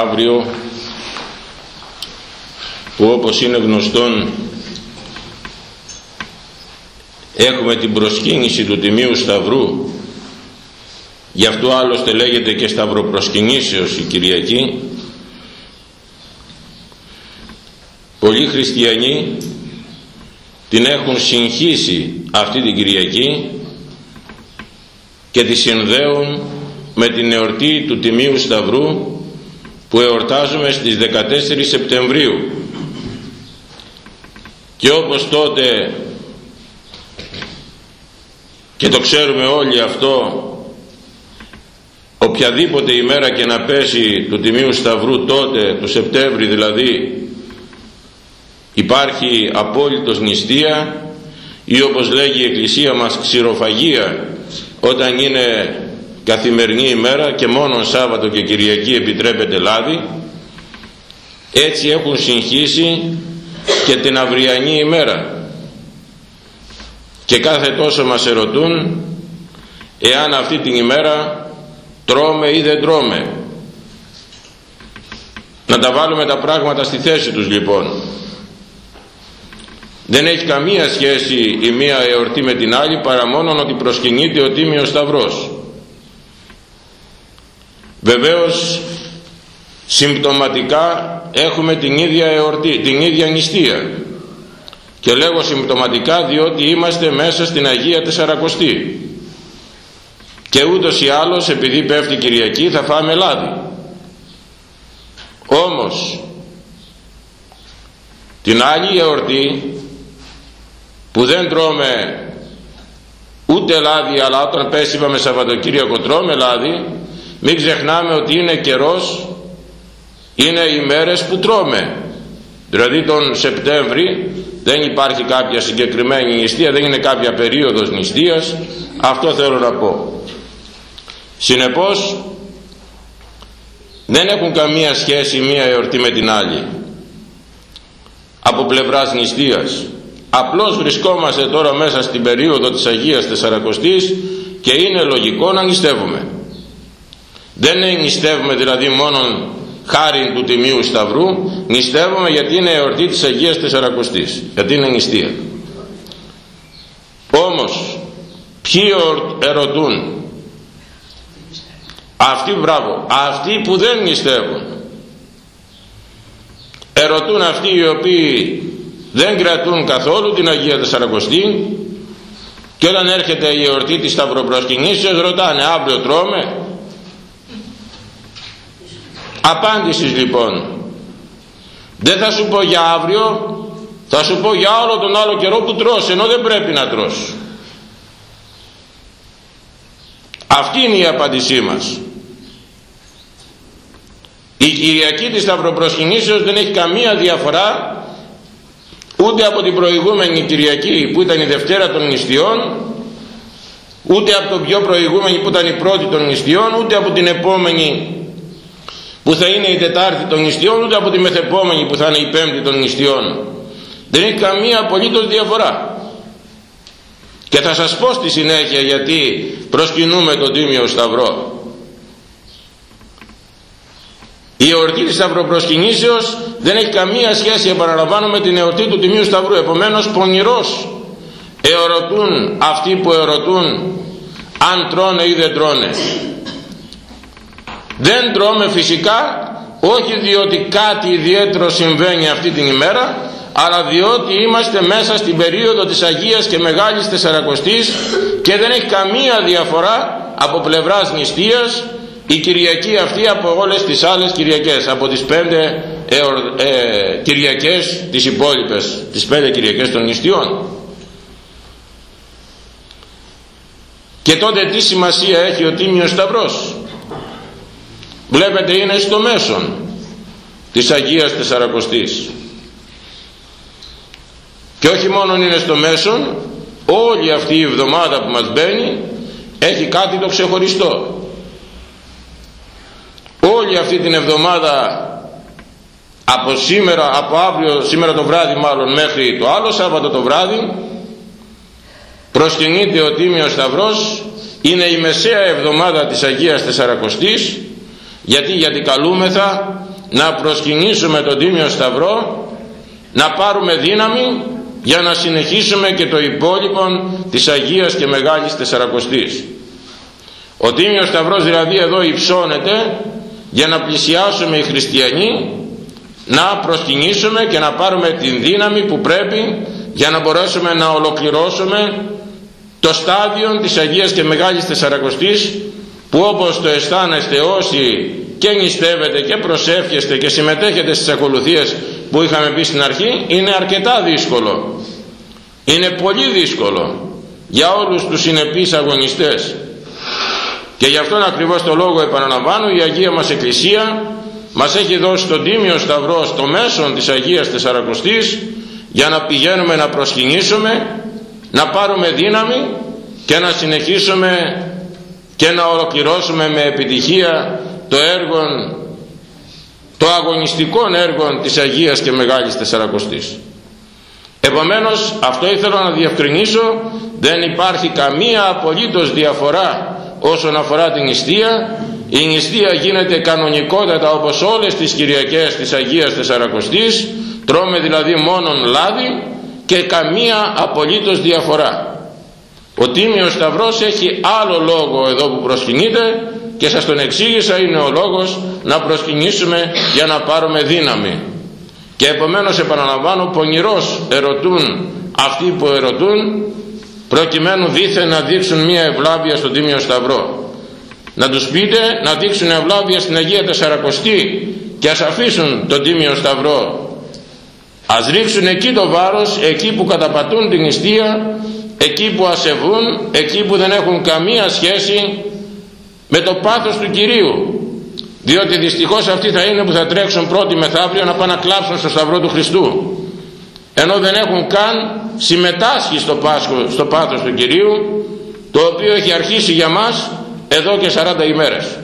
αύριο που όπως είναι γνωστόν έχουμε την προσκύνηση του Τιμίου Σταυρού. Γι' αυτό άλλωστε λέγεται και Σταυροπροσκυνήσεως η Κυριακή. Πολλοί χριστιανοί την έχουν συγχύσει αυτή την Κυριακή και τη συνδέουν με την εορτή του Τιμίου Σταυρού που εορτάζουμε στις 14 Σεπτεμβρίου. Και όπως τότε και το ξέρουμε όλοι αυτό οποιαδήποτε ημέρα και να πέσει του Τιμίου Σταυρού τότε του Σεπτέμβρη δηλαδή υπάρχει απόλυτος νηστεία ή όπως λέγει η Εκκλησία μας ξηροφαγία όταν είναι καθημερινή ημέρα και μόνο Σάββατο και Κυριακή επιτρέπεται λάδι. Έτσι έχουν συγχύσει και την αυριανή ημέρα. Και κάθε τόσο μας ερωτούν εάν αυτή την ημέρα τρώμε ή δεν τρώμε. Να τα βάλουμε τα πράγματα στη θέση τους λοιπόν. Δεν έχει καμία σχέση η μία εορτή με την άλλη παρά μόνο ότι προσκυνείται ο Τίμιος Σταυρός βεβαίως συμπτωματικά έχουμε την ίδια εορτή, την ίδια νηστεία. Και λέγω συμπτωματικά διότι είμαστε μέσα στην Αγία Τεσσαρακοστή. Και ούτως ή άλλως επειδή πέφτει Κυριακή θα φάμε λάδι. Όμως την άλλη εορτή που δεν τρώμε ούτε λάδι αλλά όταν πέσει είπαμε Σαββατοκύριακο τρώμε λάδι μην ξεχνάμε ότι είναι καιρός είναι οι μέρες που τρώμε. Δηλαδή τον Σεπτέμβρη δεν υπάρχει κάποια συγκεκριμένη νηστεία δεν είναι κάποια περίοδος νηστείας. Αυτό θέλω να πω. Συνεπώς δεν έχουν καμία σχέση μία εορτή με την άλλη από πλευράς νηστείας. Απλώς βρισκόμαστε τώρα μέσα στην περίοδο της Αγίας Τεσσαρακοστής και είναι λογικό να νηστεύουμε δεν νηστεύουμε δηλαδή μόνο χάρη του Τιμίου Σταυρού νηστεύουμε γιατί είναι εορτή της Αγίας Τεσσαρακοστής γιατί είναι νηστεία. Όμως ποιοι ερωτούν; Αυτοί μπράβο αυτοί που δεν νηστεύουν. Ερωτούν αυτοί οι οποίοι δεν κρατούν καθόλου την Αγία Τεσσαρακοστή και όταν έρχεται η εορτή της Σταυροπροσκυνήσεως ρωτάνε αύριο τρώμε; Απάντησης λοιπόν. Δεν θα σου πω για αύριο θα σου πω για όλο τον άλλο καιρό που τρως ενώ δεν πρέπει να τρως. Αυτή είναι η απάντησή μας. Η Κυριακή της Σταυροπροσκυνήσεως δεν έχει καμία διαφορά ούτε από την προηγούμενη Κυριακή που ήταν η Δευτέρα των Νηστιών ούτε από το πιο προηγούμενη που ήταν η πρώτη των νηστιών ούτε από την επόμενη που θα είναι η Τετάρτη των νηστιών ούτε από τη μεθεπόμενη που θα είναι η Πέμπτη των νηστιών. Δεν έχει καμία απολύτως διαφορά. Και θα σας πω στη συνέχεια γιατί προσκυνούμε τον Τίμιο Σταυρό. Η εορτή της Σταυροπροσκυνήσεως δεν έχει καμία σχέση επαναλαμβάνω με την εορτή του Τιμίου Σταυρού. Επομένως πονηρός ερωτούν αυτοί που ερωτούν αν τρώνε ή δεν τρώνε δεν τρώμε φυσικά όχι διότι κάτι ιδιαίτερο συμβαίνει αυτή την ημέρα αλλά διότι είμαστε μέσα στην περίοδο της Αγίας και Μεγάλης Τεσσαρακοστής και δεν έχει καμία διαφορά από πλευράς νηστείας η Κυριακή αυτή από όλες τις άλλες Κυριακές από τις πέντε ε, ε, Κυριακές τις υπόλοιπες τις πέντε Κυριακές των νηστείων. Και τότε τι σημασία έχει ο Τίμιος Σταυρός; Βλέπετε είναι στο μέσον της Αγίας Τεσσαρακοστής. Και όχι μόνο είναι στο μέσον όλη αυτή η εβδομάδα που μας μπαίνει έχει κάτι το ξεχωριστό. Όλη αυτή την εβδομάδα από σήμερα, από αύριο, σήμερα το βράδυ μάλλον μέχρι το άλλο Σάββατο το βράδυ προσκυνείται ο Τίμιος Σταυρός είναι η μεσαία εβδομάδα της Αγίας Τεσσαρακοστής γιατί γιατί καλούμεθα να προσκυνήσουμε τον Τίμιο Σταυρό να πάρουμε δύναμη για να συνεχίσουμε και το υπόλοιπο της Αγίας και Μεγάλης Τεσσαρακοστής. Ο Τίμιος Σταυρός δηλαδή εδώ υψώνεται για να πλησιάσουμε οι χριστιανοί να προσκυνήσουμε και να πάρουμε την δύναμη που πρέπει για να μπορέσουμε να ολοκληρώσουμε το στάδιο της Αγίας και Μεγάλης Τεσσαρακοστής που όπως το αισθάνεστε όσοι και νηστεύετε και προσεύχεστε και συμμετέχετε στις ακολουθίες που είχαμε πει στην αρχή είναι αρκετά δύσκολο. Είναι πολύ δύσκολο για όλους τους συνεπείς αγωνιστές. Και γι' αυτόν ακριβώς το λόγο επαναλαμβάνω η Αγία μας Εκκλησία μας έχει δώσει τον Τίμιο Σταυρό στο μέσον της Αγίας Τεσσαρακοστής για να πηγαίνουμε να προσκυνήσουμε να πάρουμε δύναμη και να συνεχίσουμε και να ολοκληρώσουμε με επιτυχία το έργο το αγωνιστικό έργο της Αγίας και Μεγάλης Τεσσαρακοστής. Επομένως αυτό ήθελα να διευκρινίσω δεν υπάρχει καμία απολύτως διαφορά όσον αφορά την νηστεία. Η νηστεία γίνεται κανονικότατα όπως όλες τις Κυριακές της Αγίας Τεσσαρακοστής. Τρώμε δηλαδή μόνον λάδι και καμία απολύτως διαφορά ο Τίμιος Σταυρός έχει άλλο λόγο εδώ που προσκυνείται και σας τον εξήγησα είναι ο λόγος να προσκυνήσουμε για να πάρουμε δύναμη. Και επομένως επαναλαμβάνω πονηρός ερωτούν αυτοί που ερωτούν προκειμένου δήθεν να δείξουν μια ευλάβεια στον Τίμιο Σταυρό. Να τους πείτε να δείξουν ευλάβεια στην Αγία Τεσσαρακοστή και ας αφήσουν τον Τίμιο Σταυρό. Ας ρίξουν εκεί το βάρος εκεί που καταπατούν την νηστεία εκεί που ασεβούν εκεί που δεν έχουν καμία σχέση με το πάθος του Κυρίου. Διότι δυστυχώς αυτοί θα είναι που θα τρέξουν πρώτοι μεθαύριο να πάνε να κλάψουν στο Σταυρό του Χριστού. Ενώ δεν έχουν καν συμμετάσχει στο, Πάσχο, στο πάθος του Κυρίου το οποίο έχει αρχίσει για μας εδώ και 40 ημέρες.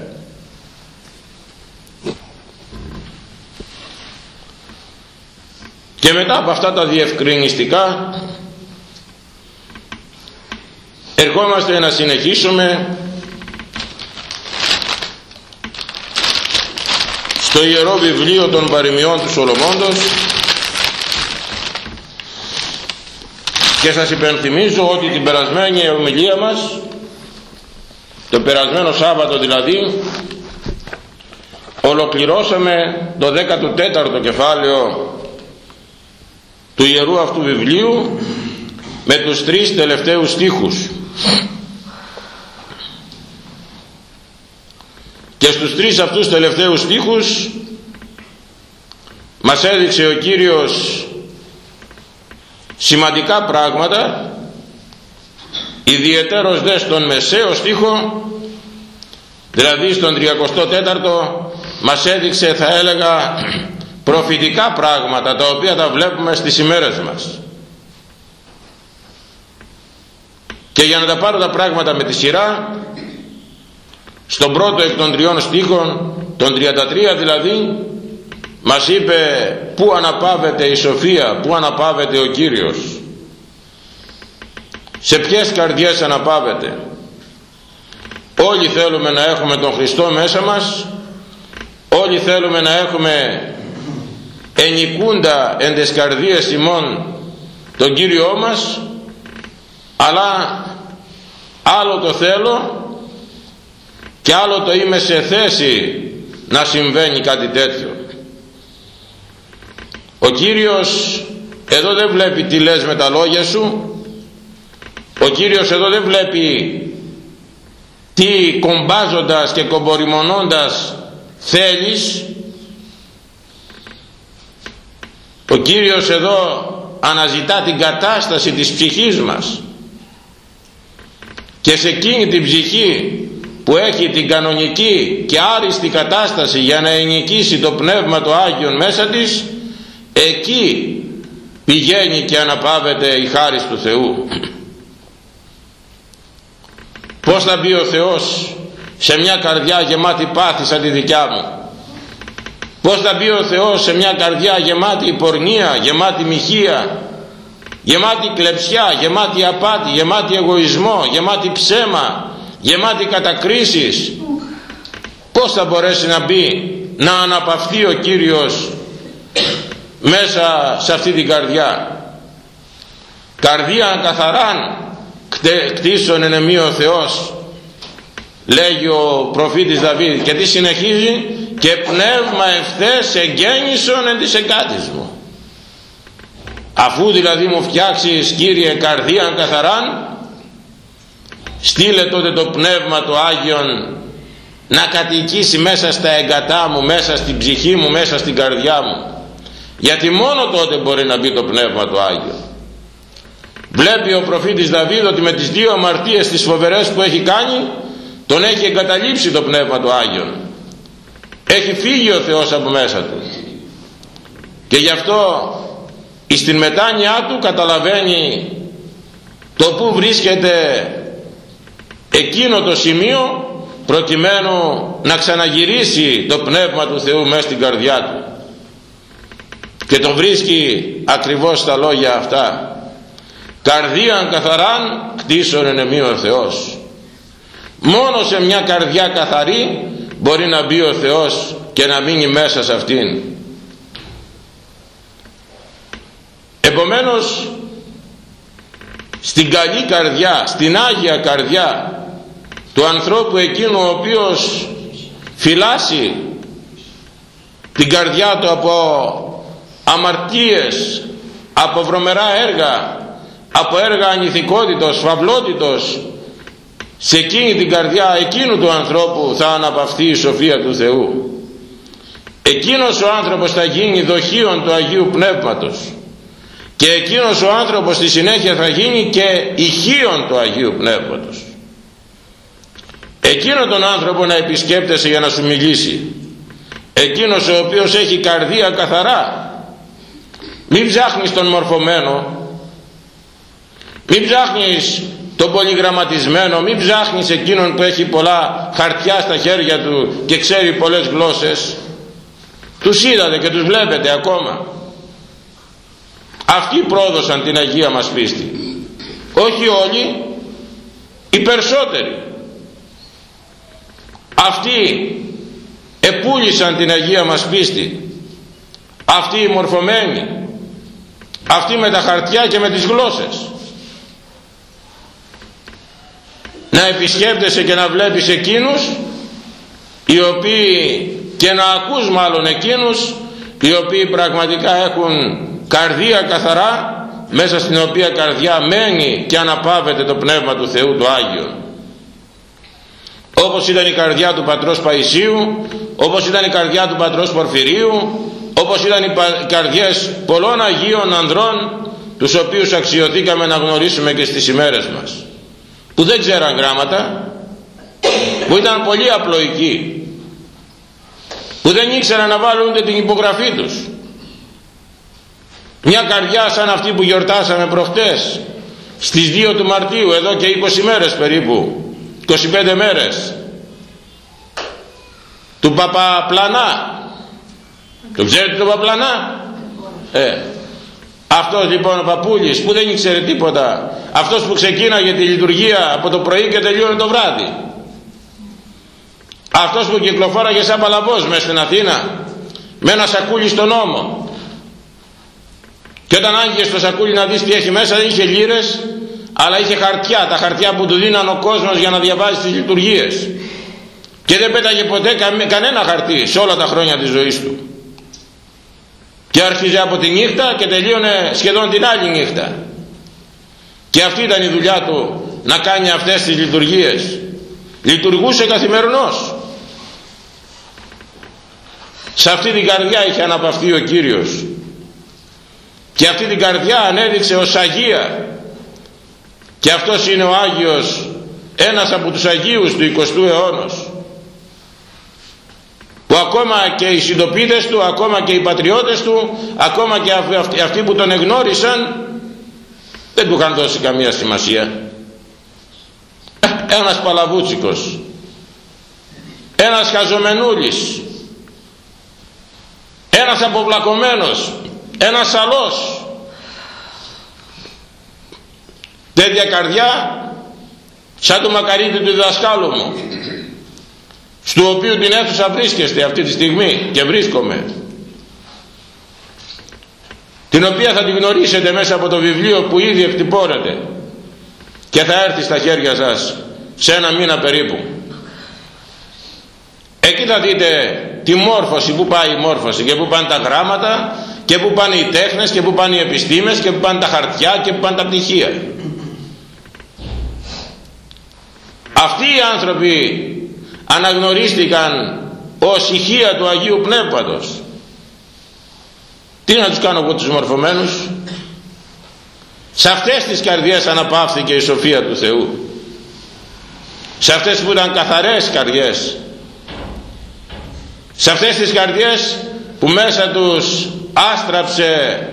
Και μετά από αυτά τα διευκρινιστικά ερχόμαστε να συνεχίσουμε στο Ιερό Βιβλίο των Παροιμιών του Σολομώντος. Και σας υπενθυμίζω ότι την περασμένη ομιλία μας το περασμένο Σάββατο δηλαδή ολοκληρώσαμε το 14ο κεφάλαιο του Ιερού αυτού βιβλίου με τους τρεις τελευταίους στίχους. Και στους τρεις αυτούς τελευταίους στίχους μας έδειξε ο Κύριος σημαντικά πράγματα ιδιαιτέρως δε στον μεσαίο στίχο δηλαδή στον 34ο μας έδειξε θα έλεγα προφητικά πράγματα τα οποία τα βλέπουμε στις ημέρες μας και για να τα πάρω τα πράγματα με τη σειρά στον πρώτο εκ των τριών στίχων τον 33 δηλαδή μας είπε πού αναπαύεται η σοφία πού αναπαύεται ο Κύριος; Σε ποιες καρδιές αναπαύεται; Όλοι θέλουμε να έχουμε τον Χριστό μέσα μας όλοι θέλουμε να έχουμε ενικούντα εν τες καρδίες ημών τον Κύριό μας αλλά άλλο το θέλω και άλλο το είμαι σε θέση να συμβαίνει κάτι τέτοιο. Ο Κύριος εδώ δεν βλέπει τι λες με τα λόγια σου. Ο Κύριος εδώ δεν βλέπει τι κομπάζοντας και κομποριμονώντας θέλεις. Ο Κύριος εδώ αναζητά την κατάσταση της ψυχής μας και σε εκείνη την ψυχή που έχει την κανονική και άριστη κατάσταση για να ενοικήσει το Πνεύμα το Άγιον μέσα της εκεί πηγαίνει και αναπαύεται η χάρη του Θεού. Πως θα μπει ο Θεός σε μια καρδιά γεμάτη πάθη σαν τη δικιά μου; Πως θα μπει ο Θεός σε μια καρδιά γεμάτη πορνεία γεμάτη μοιχεία γεμάτη κλεψιά γεμάτη απάτη γεμάτη εγωισμό γεμάτη ψέμα γεμάτη κατακρίσεις. Πως θα μπορέσει να μπει να αναπαυθεί ο Κύριος μέσα σε αυτή την καρδιά; Καρδία καθαράν κτίσον εν ο Θεός λέγει ο προφήτης Δαβίδ και τι συνεχίζει; Και πνεύμα ευθές εγγέννησον εν της εγκάτης μου αφού δηλαδή μου φτιάξεις Κύριε καρδία καθαράν στείλε τότε το πνεύμα του Άγιον να κατοικήσει μέσα στα εγκατά μου, μέσα στην ψυχή μου, μέσα στην καρδιά μου. Γιατί μόνο τότε μπορεί να μπει το πνεύμα του Άγιο. Βλέπει ο προφήτης Δαβίδ ότι με τις δύο αμαρτίες τις φοβερές που έχει κάνει τον έχει εγκαταλείψει το πνεύμα του Άγιον. Έχει φύγει ο Θεός από μέσα του. Και γι' αυτό στην μετάνοιά του καταλαβαίνει το που βρίσκεται εκείνο το σημείο προκειμένου να ξαναγυρίσει το Πνεύμα του Θεού μέσα στην καρδιά του. Και τον βρίσκει ακριβώς στα λόγια αυτά. Καρδίαν καθαράν κτίσον ενεμή ο Θεός μόνο σε μια καρδιά καθαρή μπορεί να μπει ο Θεός και να μείνει μέσα σε αυτήν επομένως στην καλή καρδιά στην Άγια καρδιά του ανθρώπου εκείνου ο οποίος φυλάσει την καρδιά του από αμαρτίες από βρωμερά έργα από έργα ανηθικότητος, φαυλότητος σε εκείνη την καρδιά εκείνου του ανθρώπου θα αναπαυθεί η σοφία του Θεού. Εκείνος ο άνθρωπος θα γίνει δοχείον του Αγίου Πνεύματος και εκείνος ο άνθρωπος στη συνέχεια θα γίνει και ηχείον του Αγίου Πνεύματος. Εκείνον τον άνθρωπο να επισκέπτεσαι για να σου μιλήσει. Εκείνος ο οποίος έχει καρδία καθαρά. Μην ψάχνεις τον μορφωμένο. Μην ψάχνεις τον πολυγραμματισμένο. Μην ψάχνεις εκείνον που έχει πολλά χαρτιά στα χέρια του και ξέρει πολλές γλώσσες. Τους είδατε και τους βλέπετε ακόμα αυτοί πρόδωσαν την Αγία μας πίστη όχι όλοι οι περισσότεροι. Αυτοί επούλησαν την Αγία μας πίστη αυτοί οι μορφωμένοι. Αυτοί με τα χαρτιά και με τις γλώσσες. Να επισκέπτεσαι και να βλέπεις εκείνους οι οποίοι και να ακούς μάλλον εκείνους οι οποίοι πραγματικά έχουν καρδία καθαρά μέσα στην οποία καρδιά μένει και αναπαύεται το Πνεύμα του Θεού το Άγιο όπως ήταν η καρδιά του πατρός Παϊσίου όπως ήταν η καρδιά του πατρός Πορφυρίου όπως ήταν οι καρδιές πολλών Αγίων ανδρών τους οποίους αξιωθήκαμε να γνωρίσουμε και στις ημέρες μας που δεν ξέραν γράμματα που ήταν πολύ απλοϊκοί που δεν ήξεραν να βάλουν ούτε την υπογραφή τους μια καρδιά σαν αυτή που γιορτάσαμε προχτές στις 2 του Μαρτίου εδώ και 20 μέρες περίπου 25 μέρες του Παπαπλανά. Το ξέρετε τον Παπαπλανά; Ε, αυτός λοιπόν ο παππούλης που δεν ήξερε τίποτα αυτός που ξεκίναγε τη λειτουργία από το πρωί και τελείωνε το βράδυ. Αυτός που κυκλοφόραγε σαν παλαβός μέσα στην Αθήνα με ένα σακούλι στον νόμο και όταν άγγιε στο σακούλι να δεις τι έχει μέσα δεν είχε λύρες αλλά είχε χαρτιά, τα χαρτιά που του δίναν ο κόσμος για να διαβάζει τις λειτουργίες. Και δεν πέταγε ποτέ κανένα χαρτί σε όλα τα χρόνια της ζωής του. Και άρχιζε από τη νύχτα και τελείωνε σχεδόν την άλλη νύχτα. Και αυτή ήταν η δουλειά του να κάνει αυτές τις λειτουργίες. Λειτουργούσε καθημερινός σε αυτή την καρδιά είχε αναπαυθεί ο Κύριος και αυτή την καρδιά ανέδειξε ως Αγία. Και αυτός είναι ο Άγιος ένας από τους Αγίους του 20ου αιώνα που ακόμα και οι συντοπίτες του ακόμα και οι πατριώτες του ακόμα και αυτοί που τον εγνώρισαν δεν του είχαν δώσει καμία σημασία. Ένας παλαβούτσικος. Ένας χαζομενούλης. Ένας αποβλακωμένος ένας αλός τέτοια καρδιά σαν το μακαρίτι του διδασκάλου μου στο οποίο την αίθουσα βρίσκεστε αυτή τη στιγμή και βρίσκομαι την οποία θα την γνωρίσετε μέσα από το βιβλίο που ήδη εκτυπώνεται και θα έρθει στα χέρια σας σε ένα μήνα περίπου. Εκεί θα δείτε τη μόρφωση που πάει η μόρφωση και που πάνε τα γράμματα και που πάνε οι τέχνες και που πάνε οι επιστήμες και που πάνε τα χαρτιά και που πάνε τα πτυχία. Αυτοί οι άνθρωποι αναγνωρίστηκαν ως ηχεία του Αγίου Πνεύματος. Τι να τους κάνω από τους μορφωμένους; Σε αυτές τις καρδιές αναπαύθηκε η σοφία του Θεού. Σε αυτές που ήταν καθαρές καρδιές. Σε αυτές τις καρδιές που μέσα τους άστραψε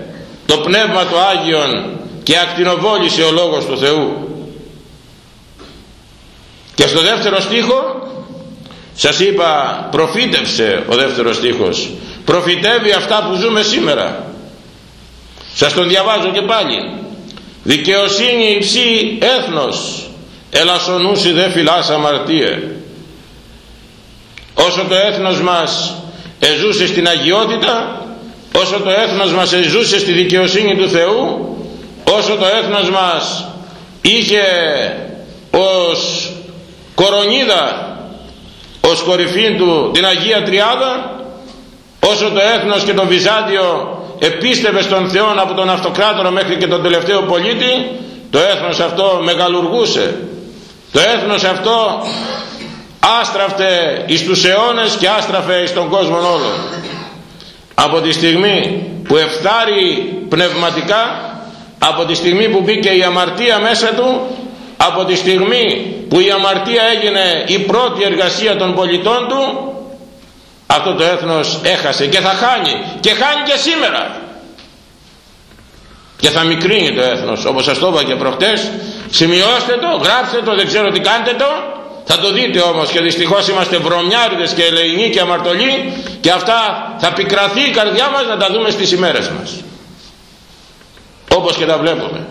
το Πνεύμα του Άγιον και ακτινοβόλησε ο Λόγος του Θεού. Και στο δεύτερο στίχο σας είπα προφήτευσε ο δεύτερος στίχος. Προφητεύει αυτά που ζούμε σήμερα. Σας τον διαβάζω και πάλι. Δικαιοσύνη υψή έθνος ελασσονούσι δε φυλάς αμαρτίε όσο το έθνος μας εζούσε στην αγιότητα όσο το έθνος μας εζούσε στη δικαιοσύνη του Θεού όσο το έθνος μας είχε ως κορονίδα ως κορυφή του την Αγία Τριάδα όσο το έθνος και το Βυζάντιο επίστευε στον Θεό από τον Αυτοκράτορα μέχρι και τον τελευταίο πολίτη το έθνος αυτό μεγαλουργούσε. Το έθνος αυτό άστραφτε εις τους αιώνες και άστραφε εις τον κόσμο όλο από τη στιγμή που εφτάρει πνευματικά από τη στιγμή που μπήκε η αμαρτία μέσα του από τη στιγμή που η αμαρτία έγινε η πρώτη εργασία των πολιτών του αυτό το έθνος έχασε και θα χάνει και χάνει και σήμερα. Και θα μικρύνει το έθνος όπως σας το είπα και προχτές. Σημειώστε το, γράψτε το, δεν ξέρω τι κάντε το θα το δείτε όμως και δυστυχώς είμαστε βρωμιάριδες και ελεηνοί και αμαρτωλοί και αυτά θα πικραθεί η καρδιά μας να τα δούμε στις ημέρες μας. Όπως και τα βλέπουμε.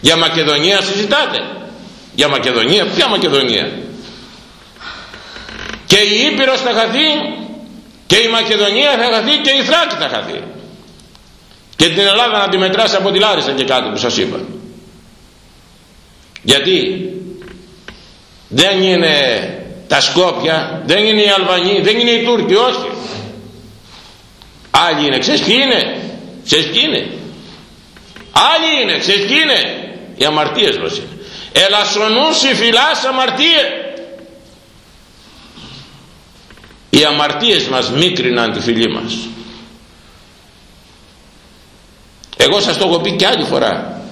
Για Μακεδονία συζητάτε. Για Μακεδονία, ποια Μακεδονία. Και η Ήπειρος θα χαθεί και η Μακεδονία θα χαθεί και η Θράκη θα χαθεί. Και την Ελλάδα να τη μετράσει από τη Λάρισα και κάτι που σας είπα. Γιατί; Δεν είναι τα Σκόπια δεν είναι οι Αλβανοί δεν είναι οι Τούρκοι όχι. Άλλοι είναι ξέρεις ποιοι είναι ξέρεις ποιοι είναι. Άλλοι είναι ξέρεις ποιοι είναι. Οι αμαρτίες μας είναι. Ελασσονούσι φυλάς αμαρτίες. Οι αμαρτίες μας μίκριναν τη φυλή μας. Εγώ σας το έχω πει και άλλη φορά.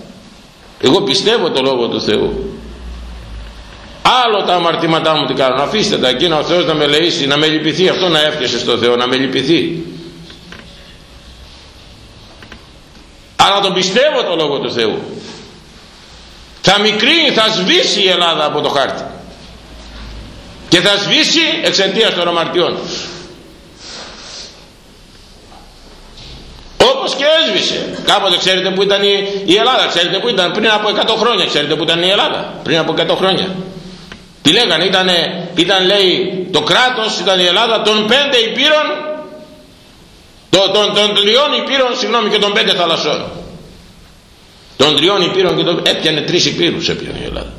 Εγώ πιστεύω το Λόγο του Θεού άλλο τα αμαρτήματά μου τι κάνουν αφήστε τα εκείνα ο Θεός να με λεήσει να με λυπηθεί. Αυτό να έφτιασε στο Θεό να με λυπηθεί. Αλλά τον πιστεύω το Λόγο του Θεού. Θα μικρύνει θα σβήσει η Ελλάδα από το χάρτη. Και θα σβήσει εξαιτία των αμαρτιών τους. Όπως και έσβησε. Κάποτε ξέρετε που ήταν η Ελλάδα. Ξέρετε που ήταν πριν από 100 χρόνια. Ξέρετε που ήταν η Ελλάδα. Πριν από 100 χρόνια τι λέγανε ήταν, ήταν λέει το κράτος ήταν η Ελλάδα των πέντε υπήρων των, των, των τριών υπήρων συγγνώμη και των πέντε θαλασσών. Των τριών υπήρων και τον έπιανε τρεις υπήρους έπιανε η Ελλάδα.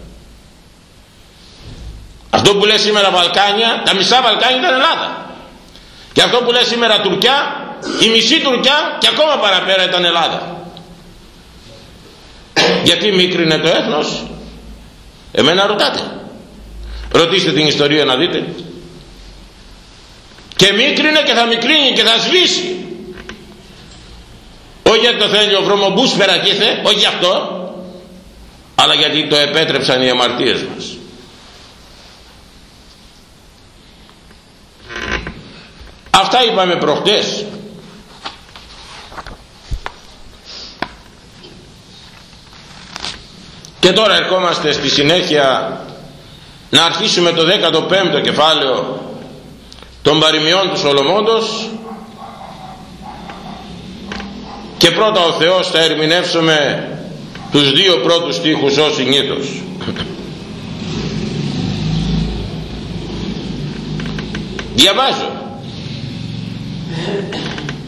Αυτό που λέει σήμερα Βαλκάνια τα μισά Βαλκάνια ήταν Ελλάδα. Και αυτό που λέει σήμερα Τουρκιά η μισή Τουρκιά και ακόμα παραπέρα ήταν Ελλάδα. Γιατί μίκρινε το έθνος; Εμένα ρωτάτε ρωτήστε την ιστορία να δείτε. Και μίκρινε και θα μικρύνει και θα σβήσει. Όχι γιατί το θέλει ο βρωμομπούς περακίθε όχι γι' αυτό αλλά γιατί το επέτρεψαν οι αμαρτίες μας. Αυτά είπαμε προχτές. Και τώρα ερχόμαστε στη συνέχεια να αρχίσουμε το 15ο κεφάλαιο των παροιμιών του Σολομόντος και πρώτα ο Θεός θα ερμηνεύσουμε τους δύο πρώτους στίχους ως συνήθως. Διαβάζω.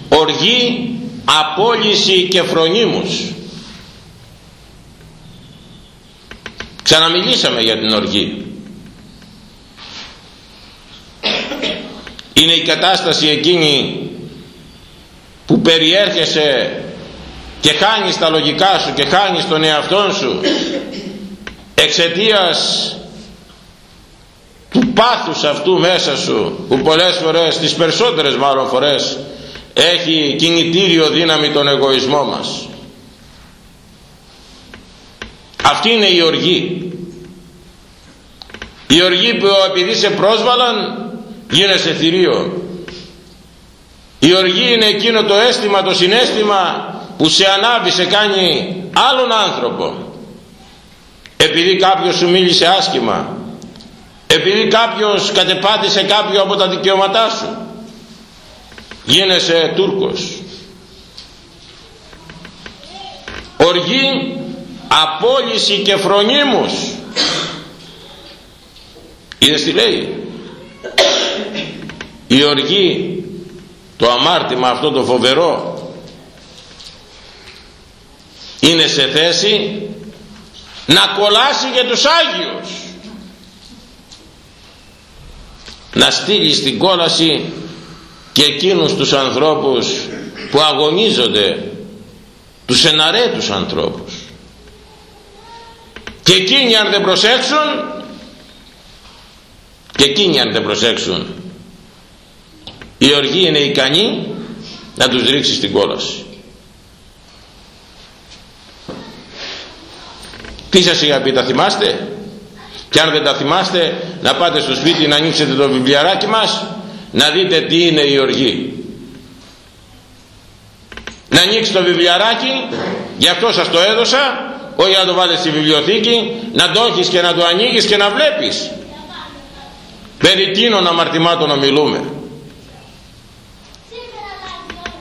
Οργή απόλυση και φρονίμους. Ξαναμιλήσαμε για την οργή είναι η κατάσταση εκείνη που περιέρχεσαι και χάνεις τα λογικά σου και χάνεις τον εαυτό σου εξαιτίας του πάθους αυτού μέσα σου που πολλές φορές, τις περισσότερες μάλλον φορές έχει κινητήριο δύναμη τον εγωισμό μας. Αυτή είναι η οργή. Η οργή που επειδή σε πρόσβαλαν γίνεσαι θηρίο. Η οργή είναι εκείνο το αίσθημα, το συνέστημα που σε ανάβει, σε κάνει άλλον άνθρωπο. Επειδή κάποιος σου μίλησε άσχημα επειδή κάποιος κατεπάτησε κάποιο από τα δικαιώματά σου γίνεσαι Τούρκος. Οργή απόλυση και φρονίμους. Είδες τι λέει; Η οργή το αμάρτημα αυτό το φοβερό είναι σε θέση να κολλάσει για τους Άγιους. Να στείλει στην κόλαση και εκείνους τους ανθρώπους που αγωνίζονται τους εναρέτους ανθρώπους. Και εκείνοι αν δεν προσέξουν και εκείνοι αν δεν προσέξουν η οργή είναι ικανή να τους ρίξει στην κόλαση. Τι σας είχα πει τα θυμάστε; Και αν δεν τα θυμάστε να πάτε στο σπίτι να ανοίξετε το βιβλιαράκι μας να δείτε τι είναι η οργή. Να ανοίξει το βιβλιαράκι γι' αυτό σας το έδωσα όχι να το βάλετε στη βιβλιοθήκη να το έχεις και να το ανοίγεις και να βλέπεις. Περί τίνων αμαρτημάτων ομιλούμε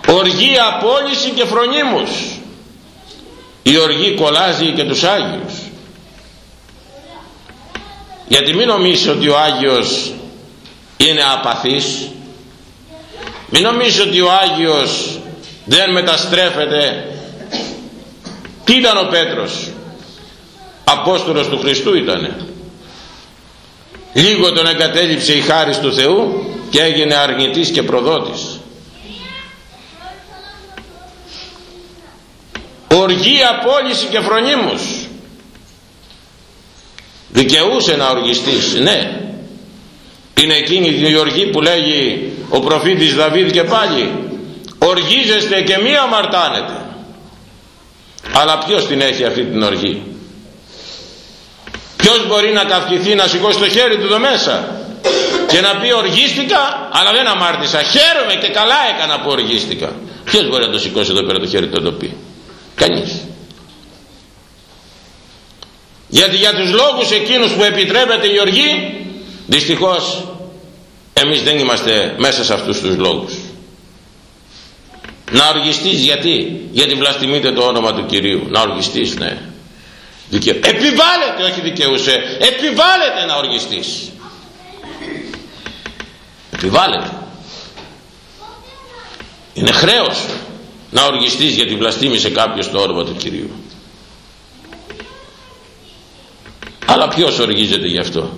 οργή απόλυση και φρονίμους η οργή κολλάζει και τους Άγιους. Γιατί μην νομίζεις ότι ο Άγιος είναι απαθής; Μην νομίζεις ότι ο Άγιος δεν μεταστρέφεται; Τι ήταν ο Πέτρος; Απόστολος του Χριστού ήτανε. Λίγο τον εγκατέλειψε η χάρη του Θεού και έγινε αρνητής και προδότης οργή απόλυση και φρονίμους. Δικαιούσε να οργιστείς ναι. Είναι εκείνη η οργή που λέγει ο προφήτης Δαβίδ και πάλι οργίζεστε και μία αμαρτάνετε αλλά ποιος την έχει αυτή την οργή; Ποιος μπορεί να καυκηθεί να σηκώσει το χέρι του εδώ μέσα και να πει οργίστηκα αλλά δεν αμάρτησα χαίρομαι και καλά έκανα που οργίστηκα ποιος μπορεί να το σηκώσει εδώ πέρα το χέρι του να το πει; Κανείς. Γιατί για τους λόγους εκείνους που επιτρέπεται η οργή δυστυχώς εμείς δεν είμαστε μέσα σε αυτούς τους λόγους. Να οργιστείς γιατί γιατί βλαστημείτε το όνομα του Κυρίου. Να οργιστείς ναι. Δικαιο... επιβάλλεται όχι δικαιούσε. Επιβάλλεται να οργιστείς. Επιβάλλεται. Είναι χρέος να οργιστείς γιατί βλαστήμησε κάποιος το όνομα του Κυρίου. Αλλά ποιος οργίζεται γι' αυτό.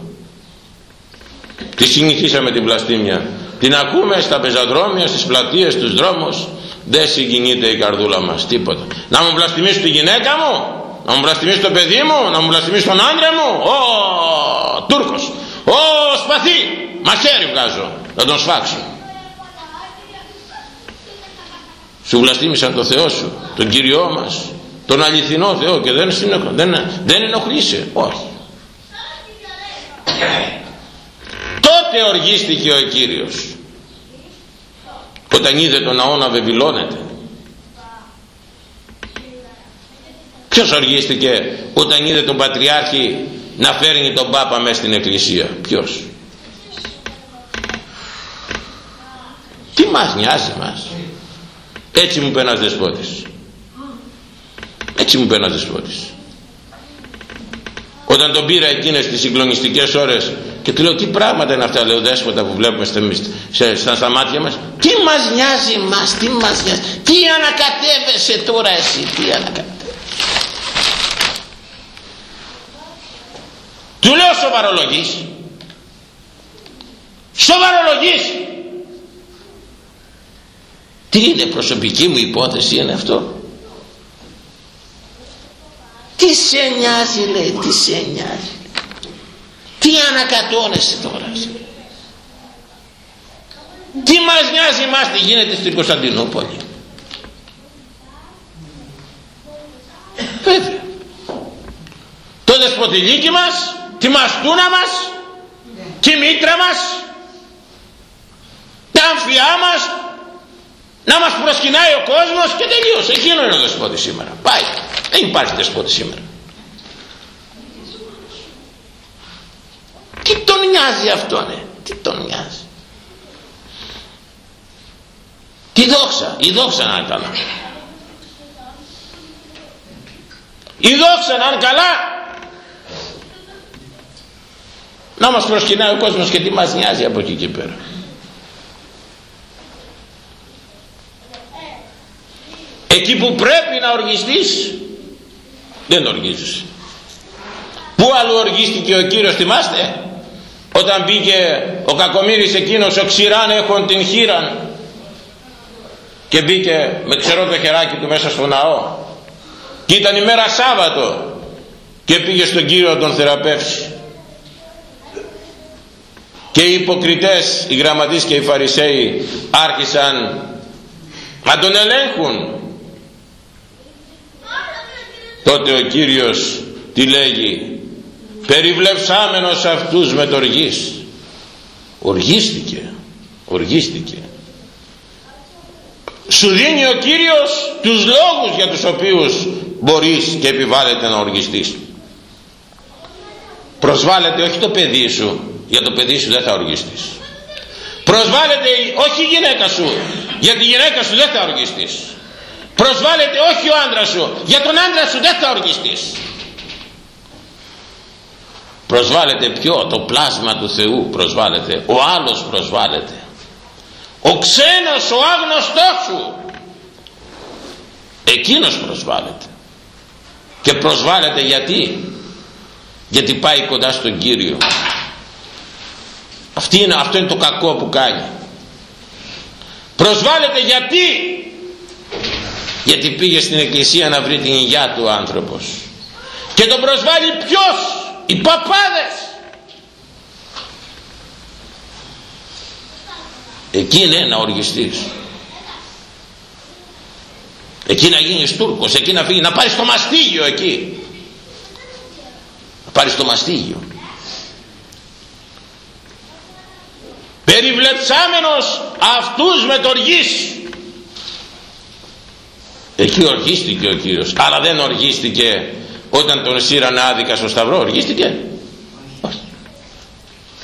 Τη συνηθίσαμε την βλαστήμια. Την ακούμε στα πεζαδρόμια στις πλατείες στους δρόμους. Δεν συγκινείται η καρδούλα μας τίποτα. Να μου βλαστημίσει τη γυναίκα μου να μου βλαστημίσει το παιδί μου να μου βλαστημίσει τον άντρα μου. Ο Τούρκος. Ο σπαθί. Μαχαίρι βγάζω να τον σφάξω σου βλαστήμισαν το Θεό σου τον Κύριό μας τον αληθινό Θεό και δεν, δεν, δεν ενοχλείσαι. Όχι. Τότε οργίστηκε ο Κύριος. Όταν είδε τον ναό να βεβηλώνεται. Ποιος οργίστηκε όταν είδε τον Πατριάρχη να φέρνει τον Πάπα μέσα στην Εκκλησία; Ποιος; Τι μας νοιάζει μας; Έτσι μου πει ένας δεσπότης. Έτσι μου πει ένας δεσπότης. Όταν τον πήρα εκείνες τις συγκλονιστικές ώρες και του λέω τι πράγματα είναι αυτά λέω δέσποτα που βλέπουμε στα, στα, στα μάτια μας. Τι μας νοιάζει μας τι μας νοιάζει τι ανακατεύεσαι τώρα εσύ τι ανακατεύεσαι του λέω σοβαρολογής σοβαρολογής τι είναι προσωπική μου υπόθεση είναι αυτό. Τι σε νοιάζει λέει τι σε νοιάζει. Τι ανακατώνεσαι τώρα τι μας νοιάζει μας τι γίνεται στην Κωνσταντινούπολη. Βέβαια. Το δεσποτηλίκι μας τη μαστούνα μας τη μήτρα μας τα αμφιά μας να μας προσκυνάει ο κόσμος και τελείωσε. Εκείνο είναι ο δεσπότης σήμερα. Πάει. Δεν υπάρχει δεσπότης σήμερα. Τι τον νοιάζει αυτό ναι; Τι τον νοιάζει; Τη δόξα. Η δόξα να είναι καλά. Η δόξα να είναι καλά. Να μας προσκυνάει ο κόσμος και τι μας νοιάζει από εκεί και πέρα εκεί που πρέπει να οργιστείς δεν οργίζεις. Πού αλλού οργίστηκε ο Κύριος θυμάστε; Όταν μπήκε ο κακομύρης εκείνος ο ξηράν έχουν την χείραν και μπήκε με ξερό το χεράκι του μέσα στο ναό. Και ήταν ημέρα Σάββατο και πήγε στον Κύριο να τον θεραπεύσει. Και οι υποκριτές οι γραμματείς και οι φαρισαίοι άρχισαν να τον ελέγχουν τότε ο Κύριος τι λέγει; Περιβλεψάμενος αυτούς με τοργής οργίστηκε οργίστηκε. Σου δίνει ο Κύριος τους λόγους για τους οποίους μπορείς και επιβάλλεται να οργιστείς. Προσβάλλεται όχι το παιδί σου για το παιδί σου δεν θα οργιστείς. Προσβάλλεται όχι η γυναίκα σου για τη γυναίκα σου δεν θα οργιστείς προσβάλλεται όχι ο άντρας σου. Για τον άντρα σου δεν θα οργιστείς. Προσβάλλεται ποιο; Το πλάσμα του Θεού προσβάλλεται. Ο άλλος προσβάλλεται. Ο ξένος ο άγνωστός σου. Εκείνος προσβάλλεται. Και προσβάλλεται γιατί; Γιατί πάει κοντά στον Κύριο. Αυτή είναι, αυτό είναι το κακό που κάνει. Προσβάλλεται γιατί; Γιατί πήγε στην εκκλησία να βρει την υγειά του ο άνθρωπος. Και τον προσβάλλει ποιος; Οι παπάδες. Εκεί είναι να οργιστείς εκεί να γίνεις Τούρκος εκεί να φύγεις να πάρεις το μαστίγιο εκεί. Να πάρεις το μαστίγιο. Περιβλεψάμενος αυτούς με τοργής εκεί οργίστηκε ο Κύριος αλλά δεν οργίστηκε όταν τον σύρανε άδικα στο σταυρό. Οργίστηκε;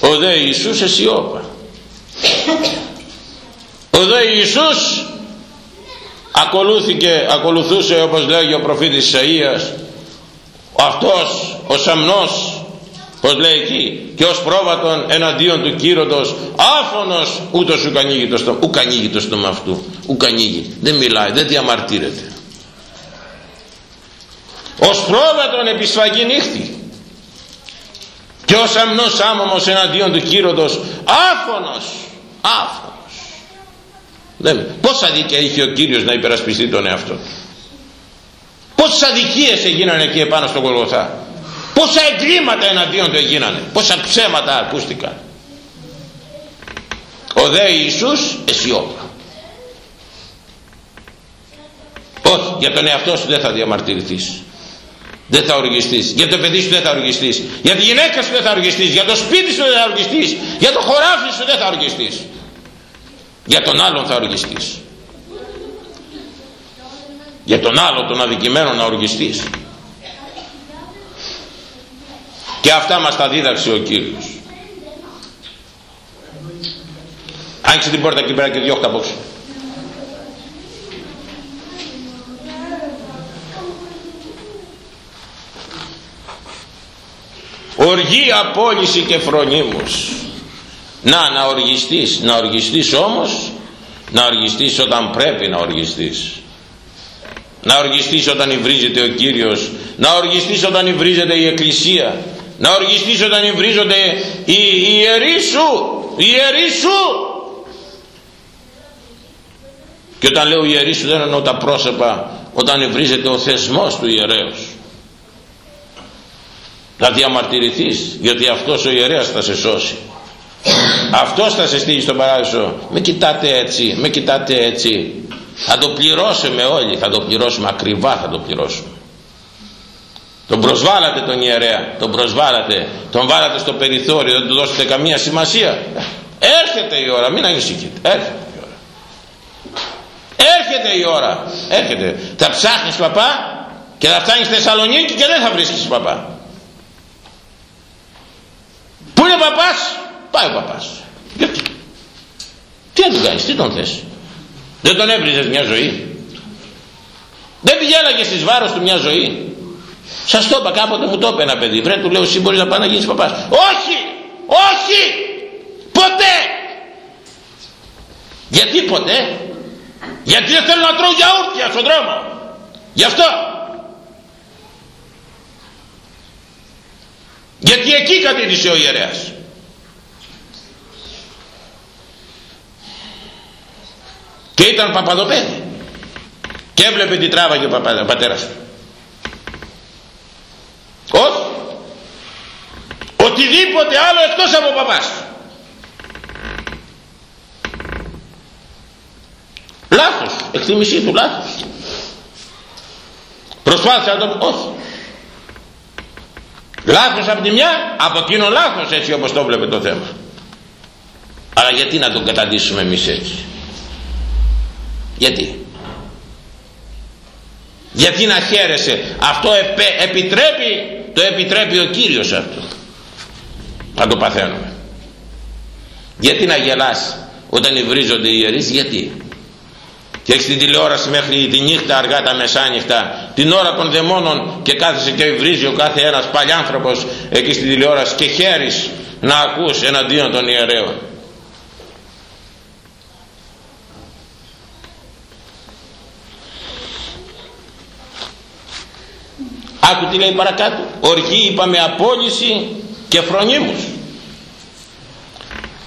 Ο δε Ιησούς εσιώπα ο δε Ιησούς ακολούθηκε, ακολουθούσε όπως λέγει ο προφήτης Ισαΐας αυτός ο Σαμνός πως λέει εκεί; Και ως πρόβατον εναντίον του κύρωτος άφωνος ούτως ουκ ανοίγει το στόμα ουκ ανοίγει το στόμα αυτού. Ουκ ανοίγει δεν μιλάει δεν διαμαρτύρεται. Ως πρόβατον επισφαγή νύχτη. Και ως αμνός άμωμος εναντίον του κύρωτος άφωνος. Άφωνος. Λέμε, πόσα δίκαια είχε ο Κύριος να υπερασπιστεί τον εαυτό πόσες αδικίες έγιναν εκεί επάνω στον Κολγοθά πόσα εγκλήματα εναντίον του έγιναν πόσα ψέματα ακούστηκαν. Ο δε Ιησούς εσιώπα όχι για τον εαυτό σου δεν θα διαμαρτυρηθείς. Δεν θα οργιστείς. Για το παιδί σου δεν θα οργιστείς. Για τη γυναίκα σου δεν θα οργιστείς. Για το σπίτι σου δεν θα οργιστείς. Για το χωράφι σου δεν θα οργιστείς. Για τον άλλον θα οργιστείς. Για τον άλλο τον αδικημένο να οργιστείς και αυτά μας τα δίδαξε ο Κύριος. Άνοιξε την πόρτα εκεί πέρα και διώχτα απόψε. Ο οργή απόλυση και φρονίμους να να οργιστείς να οργιστείς όμως να οργιστείς όταν πρέπει να οργιστείς. Να οργιστείς όταν υβρίζεται ο Κύριος να οργιστείς όταν υβρίζεται η Εκκλησία να οργιστείς όταν υβρίζονται οι, οι ιερείς σου οι ιερείς σου. Και όταν λέω ιερείς σου δεν εννοώ τα πρόσωπα όταν υβρίζεται ο θεσμός του ιερέως. Θα διαμαρτυρηθείς γιατί αυτός ο ιερέας θα σε σώσει. Αυτός θα σε στείλει στον παράδεισο. Με κοιτάτε έτσι με κοιτάτε έτσι. Θα το πληρώσουμε όλοι θα το πληρώσουμε ακριβά θα το πληρώσουμε τον προσβάλατε τον ιερέα τον προσβάλατε τον βάλατε στο περιθώριο δεν του δώσετε καμία σημασία. Έρχεται η ώρα μην ανησυχείτε έρχεται η ώρα. Έρχεται η ώρα έρχεται. Θα ψάχνεις παπά και θα φτάνεις στη Θεσσαλονίκη και δεν θα βρίσκεις παπά. Πού είναι ο παπάς; Πάει ο παπάς. Γιατί; Τι να του κάνεις τι τον θες; Δεν τον έβριζες μια ζωή; Δεν πηγαίναγε στις βάρος του μια ζωή; Σας το είπα κάποτε μου το είπε ένα παιδί. Πρέπει του λέω εσύ μπορείς να πάει να γίνεις παπάς. Όχι! Όχι! Ποτέ! Γιατί ποτέ; Γιατί δεν θέλω να τρώω γιαούρτια στον δρόμο. Γι' αυτό. Γιατί εκεί κατήντησε ο ιερέας. Και ήταν παπαδοπέδι. Και έβλεπε τι τράβαγε ο, ο πατέρας του όχι οτιδήποτε άλλο εκτός από παπάς. Λάθος. Εκτίμησή του λάθος. Προσπάθησε να το όχι. Λάθος από τη μια από εκείνο λάθος έτσι όπως το βλέπει το θέμα. Αλλά γιατί να τον καταντήσουμε εμείς έτσι; Γιατί; Γιατί να χαίρεσαι; Αυτό επιτρέπει το επιτρέπει ο Κύριος αυτό. Να το παθαίνουμε. Γιατί να γελάς όταν υβρίζονται οι ιερείς γιατί; Και έχεις την τηλεόραση μέχρι τη νύχτα αργά τα μεσάνυχτα την ώρα των δαιμόνων και κάθεσαι και βρίζει ο κάθε ένας παλιάνθρωπος εκεί στην τηλεόραση και χαίρεις να ακούς εναντίον των ιερέων άκου τι λέει παρακάτω. Οργή είπαμε απόλυση και φρονίμους.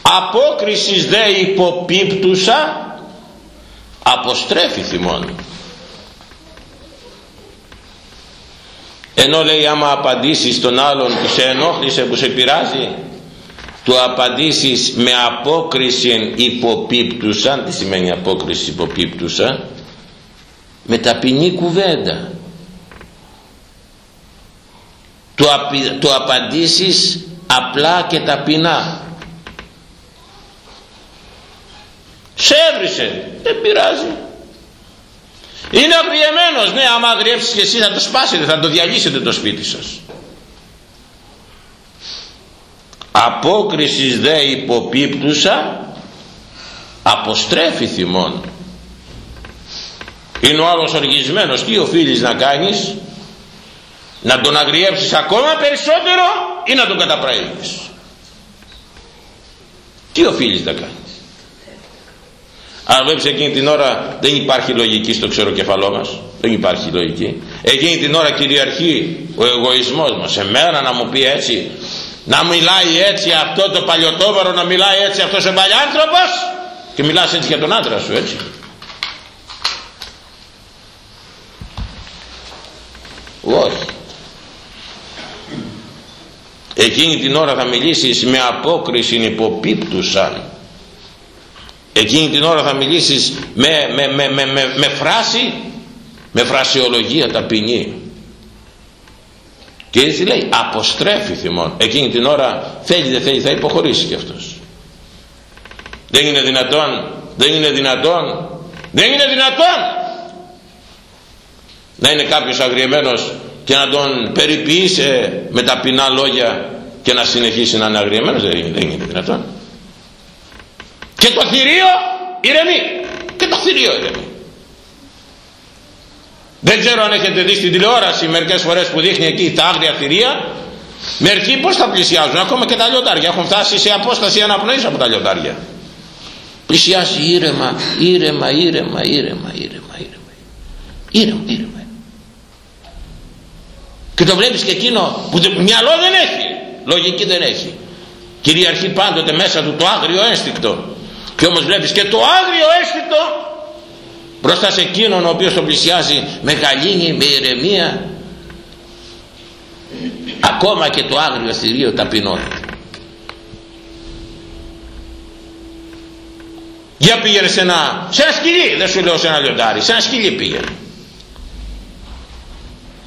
Απόκρισης δε υποπίπτουσα αποστρέφει θυμόν ενώ λέει άμα απαντήσεις τον άλλον που σε ενόχλησε που σε πειράζει του απαντήσεις με απόκριση υποπίπτουσα τι σημαίνει απόκριση υποπίπτουσα με ταπεινή κουβέντα του, του απαντήσεις απλά και ταπεινά. Σε έβρισε δεν πειράζει. Είναι αγριεμένος ναι άμα αγριέψεις και εσύ θα το σπάσετε θα το διαλύσετε το σπίτι σας. Απόκρισης δε υποπίπτουσα αποστρέφει θυμών. Είναι ο άλλος οργισμένος. Τι οφείλεις να κάνεις; Να τον αγριέψεις ακόμα περισσότερο ή να τον καταπραγείς τι οφείλεις να κάνεις; Αλλά βλέπεις εκείνη την ώρα δεν υπάρχει λογική στο ξεροκεφαλό μας. Δεν υπάρχει λογική. Εκείνη την ώρα κυριαρχεί ο εγωισμός μας. Σε μένα να μου πει έτσι να μιλάει έτσι αυτό το παλιωτόβαρο να μιλάει έτσι αυτός ο παλιάνθρωπος; Και μιλάς έτσι για τον άντρα σου έτσι. Όχι εκείνη την ώρα θα μιλήσεις με απόκριση υποπίπτουσαν. Εκείνη την ώρα θα μιλήσεις με, με, με, με, με, με φράση με φρασιολογία ταπεινή. Και έτσι λέει αποστρέφει θυμόν εκείνη την ώρα θέλει δεν θέλει θα υποχωρήσει και αυτός. Δεν είναι δυνατόν δεν είναι δυνατόν δεν είναι δυνατόν να είναι κάποιος αγριεμένος και να τον περιποιήσει με ταπεινά λόγια και να συνεχίσει να είναι αγριεμένος δεν είναι, δεν είναι δυνατόν. Και το θηρίο ηρεμεί. Και το θηρίο ηρεμεί. Δεν ξέρω αν έχετε δει στην τηλεόραση μερικές φορές που δείχνει εκεί τα άγρια θηρία. Μερικοί πως θα πλησιάζουν ακόμα και τα λιοντάρια. Έχουν φτάσει σε απόσταση αναπνοής από τα λιοντάρια. Πλησιάζει ήρεμα ήρεμα ήρεμα ήρεμα ήρεμα ήρεμα. Ήρεμα ήρεμα και το βλέπεις και εκείνο που μυαλό δεν έχει. Λογική δεν έχει. Κυριαρχεί πάντοτε μέσα του το άγριο ένστικτο και όμως βλέπεις και το άγριο ένστικτο μπροστά σε εκείνον ο οποίος τον πλησιάζει με γαλήνη, με ηρεμία. Ακόμα και το άγριο θηρίο ταπεινώνεται για πήγαινε σε ένα, σε ένα σκυλί. Δεν σου λέω σε ένα λιοντάρι. Σε ένα σκυλί πήγαινε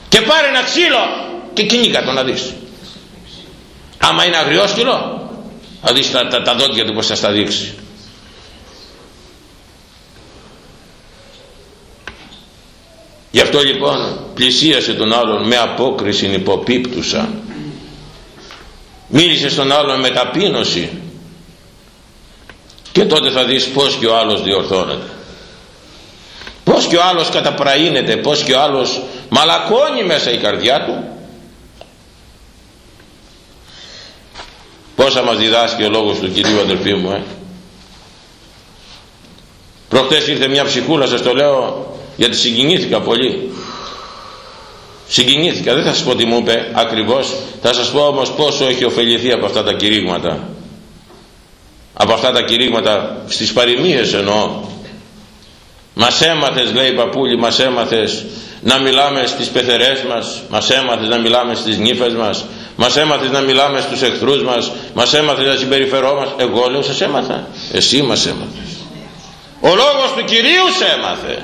και πάρε ένα ξύλο και κυνήκα το να δεις. Άμα είναι αγριόσκυλο θα δεις τα, τα, τα δόντια του πως θα στα δείξει. Γι' αυτό λοιπόν πλησίασε τον άλλον με απόκριση υποπίπτουσα. Μίλησε στον άλλον με ταπείνωση. Και τότε θα δεις πως και ο άλλος διορθώνεται πως και ο άλλος καταπραίνεται πως και ο άλλος μαλακώνει μέσα η καρδιά του. Πόσα μας διδάσκει ο λόγος του Κυρίου αδελφοί μου ε; προχτές ήρθε μια ψυχούλα σας το λέω γιατί συγκινήθηκα πολύ. Συγκινήθηκα δεν θα σας πω τι μου είπε ακριβώς. Θα σας πω όμως πόσο έχει ωφεληθεί από αυτά τα κηρύγματα. Από αυτά τα κηρύγματα στις παροιμίες εννοώ μας έμαθες λέει παππούλη μας έμαθες να μιλάμε στις πεθερές μας μας έμαθες να μιλάμε στις νύφες μας μας έμαθες να μιλάμε στους εχθρούς μας μας έμαθες να συμπεριφερόμαστε. Εγώ λέω σας έμαθα εσύ μας έμαθες. Ο λόγος του Κυρίου σε έμαθε.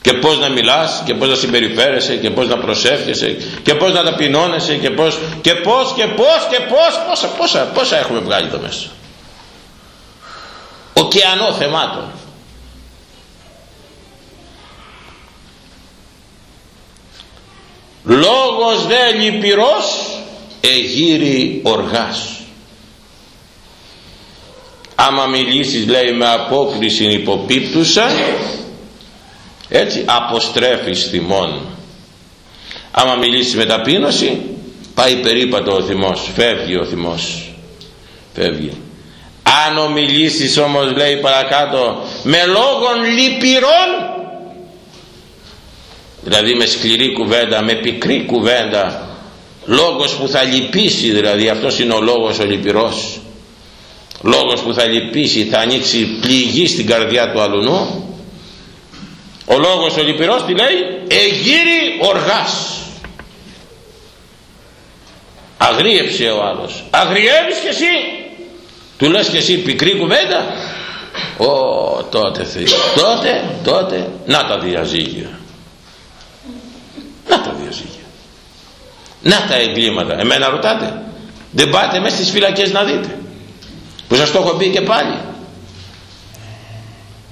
Και πώς να μιλάς και πώς να συμπεριφέρεσαι και πώς να προσεύχεσαι και πώς να ταπεινώνεσαι και πώς και πώς και πώς και πώς πόσα, πόσα, πόσα έχουμε βγάλει εδώ μέσα ωκεανό θεμάτων. Λόγος δε λυπηρός εγείρει οργάς. Άμα μιλήσεις λέει με απόκριση υποπίπτουσα έτσι αποστρέφεις θυμών άμα μιλήσεις με ταπείνωση πάει περίπατο ο θυμός φεύγει ο θυμός. Φεύγει αν ομιλήσεις όμως λέει παρακάτω με λόγων λυπηρών δηλαδή με σκληρή κουβέντα με πικρή κουβέντα λόγος που θα λυπήσει δηλαδή αυτός είναι ο λόγος ο λυπηρός λόγος που θα λυπήσει θα ανοίξει πληγή στην καρδιά του αλουνού ο λόγος ο λυπηρός τι λέει εγείρει οργάς αγρίεψε ο άλλος. Αγριεύεις και εσύ του λες και εσύ πικρή κουβέντα; Ω τότε θέλει τότε τότε. Να τα διαζύγια. Να τα διαζύγια. Να τα εγκλήματα. Εμένα ρωτάτε. Δεν πάτε μέσα στις φυλακές να δείτε. Που σας το έχω πει και πάλι.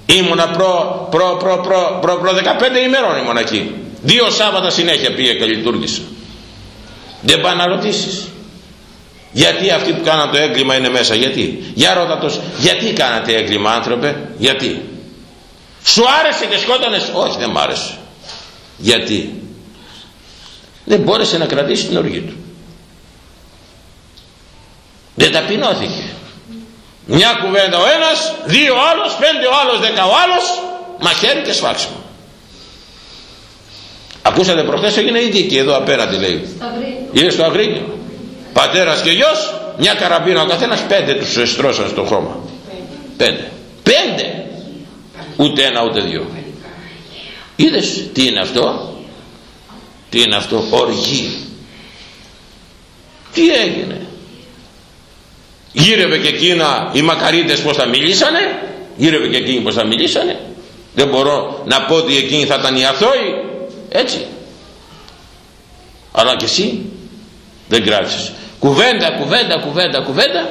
Ήμουνα προ, προ, προ, προ, προ, προ 15 ημερών ήμουν εκεί. Δύο Σάββατα συνέχεια πήγα και λειτουργήσα δεν πάει να ρωτήσεις γιατί αυτοί που κάναν το έγκλημα είναι μέσα γιατί; Για ρώτα τους γιατί κάνατε έγκλημα άνθρωπε; Γιατί; Σου άρεσε και σκότωνες; Όχι δεν μ' άρεσε. Γιατί; Δεν μπόρεσε να κρατήσει την οργή του. Δεν ταπεινώθηκε. Μια κουβέντα ο ένας δύο άλλος πέντε ο άλλος δέκα ο άλλος μαχαίρι και σφάξιμο. Ακούσατε προχθές έγινε η δίκη εδώ απέναντι λέει. Είναι στο Αγρίνιο πατέρας και γιος μια καραμπίνα ο καθένας πέντε τους εστρώσαν στο χώμα. Πέντε. Πέντε. Ούτε ένα ούτε δύο. Είδες τι είναι αυτό; Τι είναι αυτό; Οργή. Τι έγινε; Γύρευε και εκείνα οι μακαρίτες πως θα μιλήσανε; Γύρευε και εκείνοι πως θα μιλήσανε; Δεν μπορώ να πω ότι εκείνοι θα ήταν οι αθώοι. Έτσι. Αλλά και εσύ δεν κράτησες κουβέντα κουβέντα κουβέντα κουβέντα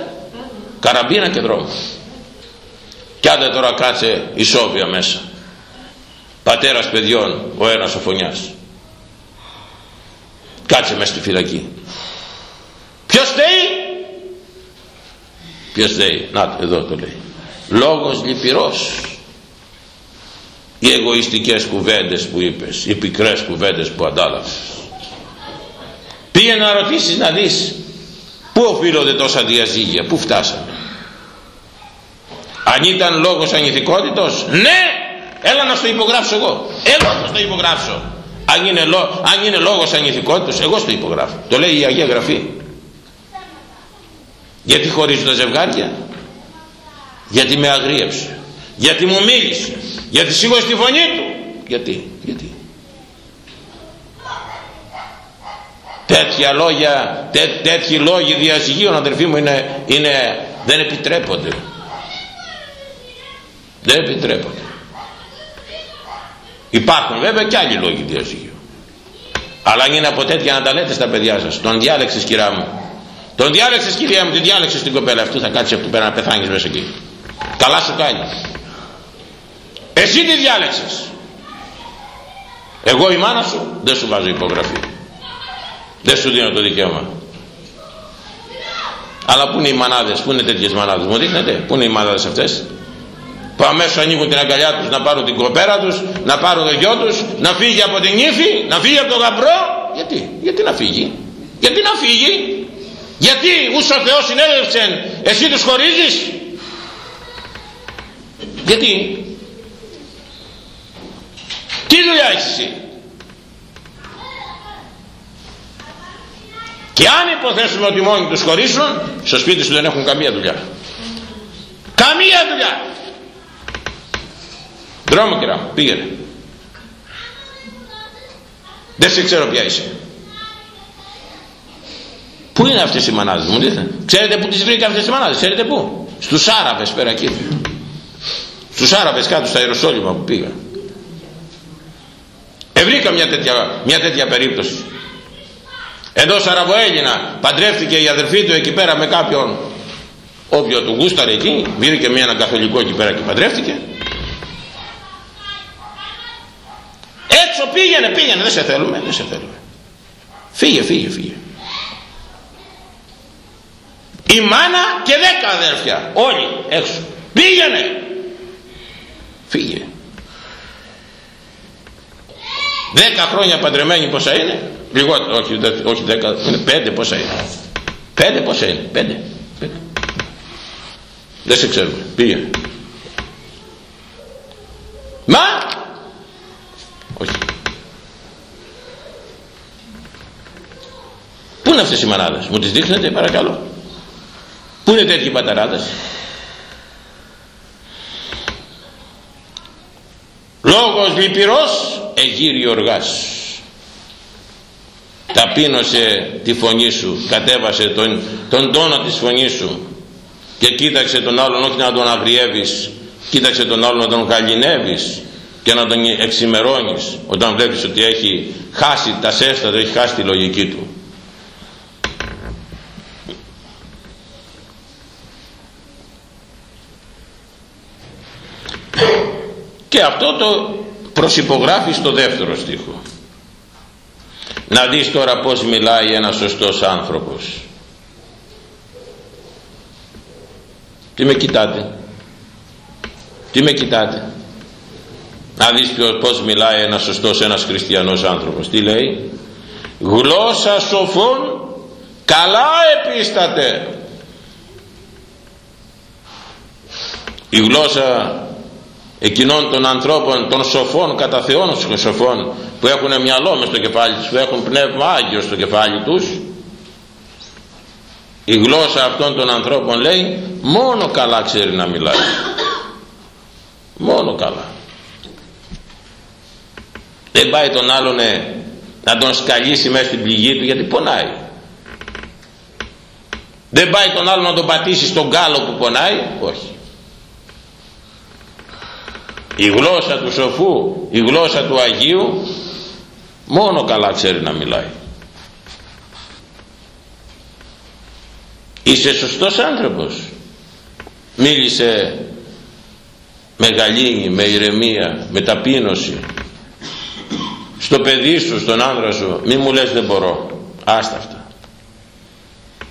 καραμπίνα και δρόμο. Κι άντε τώρα κάτσε η Σόβια μέσα. Πατέρας παιδιών ο ένας ο φωνιάς. Κάτσε μέσα στη φυλακή. Ποιος θέλει ποιος λέει να εδώ το λέει. Λόγος λυπηρός. Οι εγωιστικές κουβέντες που είπες οι πικρές κουβέντες που αντάλλαξες. Πήγαινε να ρωτήσεις να δεις πού οφείλονται τόσα διαζύγια πού φτάσαμε αν ήταν λόγος ανηθικότητος ναι! Έλα να στο υπογράψω εγώ. Έλα να στο υπογράψω. Αν είναι, λό, αν είναι λόγος ανηθικότητος εγώ στο υπογράφω. Το λέει η Αγία Γραφή. Γιατί χωρίζουν τα ζευγάρια; Γιατί με αγρίεψε. Γιατί μου μίλησε. Γιατί σίγουρα στη φωνή του. Γιατί, γιατί τέτοια λόγια τέ, τέτοιοι λόγοι διαζυγίων αδερφοί μου είναι, είναι, δεν επιτρέπονται. Δεν επιτρέπονται. Υπάρχουν βέβαια και άλλοι λόγοι διαζυγίου αλλά αν είναι από τέτοια να τα λέτε στα παιδιά σας. Τον διάλεξες κυρά μου. Τον διάλεξες κυρία μου, την διάλεξες την κοπέλα αυτού. Θα κάτσεις από πέρα να πεθάνεις μέσα εκεί. Καλά σου κάνει. Εσύ τη διάλεξες. Εγώ η μάνα σου δεν σου βάζω υπογραφή δεν σου δίνω το δικαίωμα. Αλλά πού είναι οι μανάδες πού είναι τέτοιες μανάδες μου δείχνετε πού είναι οι μανάδες αυτές. Που αμέσως ανοίγουν την αγκαλιά τους να πάρουν την κοπέρα τους να πάρουν το γιο τους να φύγει από την ύφη να φύγει από τον γαμπρό. Γιατί, γιατί να φύγει γιατί να φύγει. Γιατί ούσο ο Θεός συνέδευξε εσύ τους χωρίζεις. Γιατί. Τι δουλειά έχεις εσύ; Και αν υποθέσουμε ότι μόνοι τους χωρίσουν στο σπίτι σου δεν έχουν καμία δουλειά καμία δουλειά δρόμο κυρά μου πήγαινε δεν σε ξέρω ποια είσαι Πού είναι αυτές οι μανάδες μου δείτε. Ξέρετε που τις βρήκα αυτές οι μανάδες. Ξέρετε πού. Στους Άραβες πέρα εκεί. Στους Άραβες κάτω στα Ιεροσόλυμα που πήγα. Ευρήκα μια τέτοια, μια τέτοια περίπτωση. Εδώ Σαραβοέλληνα παντρεύτηκε η αδερφή του εκεί πέρα με κάποιον όποιο του γούσταρε εκεί. Βρήκε μια ένα καθολικό εκεί πέρα και παντρεύτηκε. Έξω πήγαινε, πήγαινε, δεν σε θέλουμε, δεν σε θέλουμε. Φύγε, φύγε, φύγε η μάνα και δέκα αδέρφια όλοι έξω πήγαινε φύγε δέκα χρόνια παντρεμένοι πόσα είναι λιγότερο όχι, όχι δέκα είναι πέντε πόσα είναι πέντε πόσα είναι πέντε, πέντε. δεν σε ξέρουμε πήγαινε μα όχι Πού είναι αυτές οι μανάδες, μου τις δείχνετε παρακαλώ. Πού είναι τέτοιοι πατεράδες; Λόγος λυπηρός εγείρει οργάς. Ταπείνωσε τη φωνή σου, κατέβασε τον, τον τόνο της φωνής σου και κοίταξε τον άλλον όχι να τον αγριεύεις, κοίταξε τον άλλον να τον γαλινεύεις και να τον εξημερώνεις όταν βλέπεις ότι έχει χάσει τα σέστα έχει χάσει τη λογική του. και αυτό το προσυπογράφει στο δεύτερο στίχο να δεις τώρα πως μιλάει ένας σωστός άνθρωπος. Τι με κοιτάτε; Τι με κοιτάτε; Να δεις πως μιλάει ένας σωστός ένας χριστιανός άνθρωπος. Τι λέει; Γλώσσα σοφών καλά επίσταται. Η γλώσσα εκείνων των ανθρώπων των σοφών κατά Θεόν σοφών που έχουν μυαλό μες στο κεφάλι τους που έχουν πνεύμα Άγιος στο κεφάλι τους. Η γλώσσα αυτών των ανθρώπων λέει μόνο καλά ξέρει να μιλάει. Μόνο καλά. Δεν πάει τον άλλον να τον σκαλίσει μέσα στην πληγή του γιατί πονάει. Δεν πάει τον άλλον να τον πατήσει στον κάλο που πονάει όχι η γλώσσα του σοφού η γλώσσα του Αγίου μόνο καλά ξέρει να μιλάει. Είσαι σωστός άνθρωπος. Μίλησε με γαλήνη, με ηρεμία, με ταπείνωση. Στο παιδί σου, στον άνδρα σου μη μου λες δεν μπορώ άστα αυτά.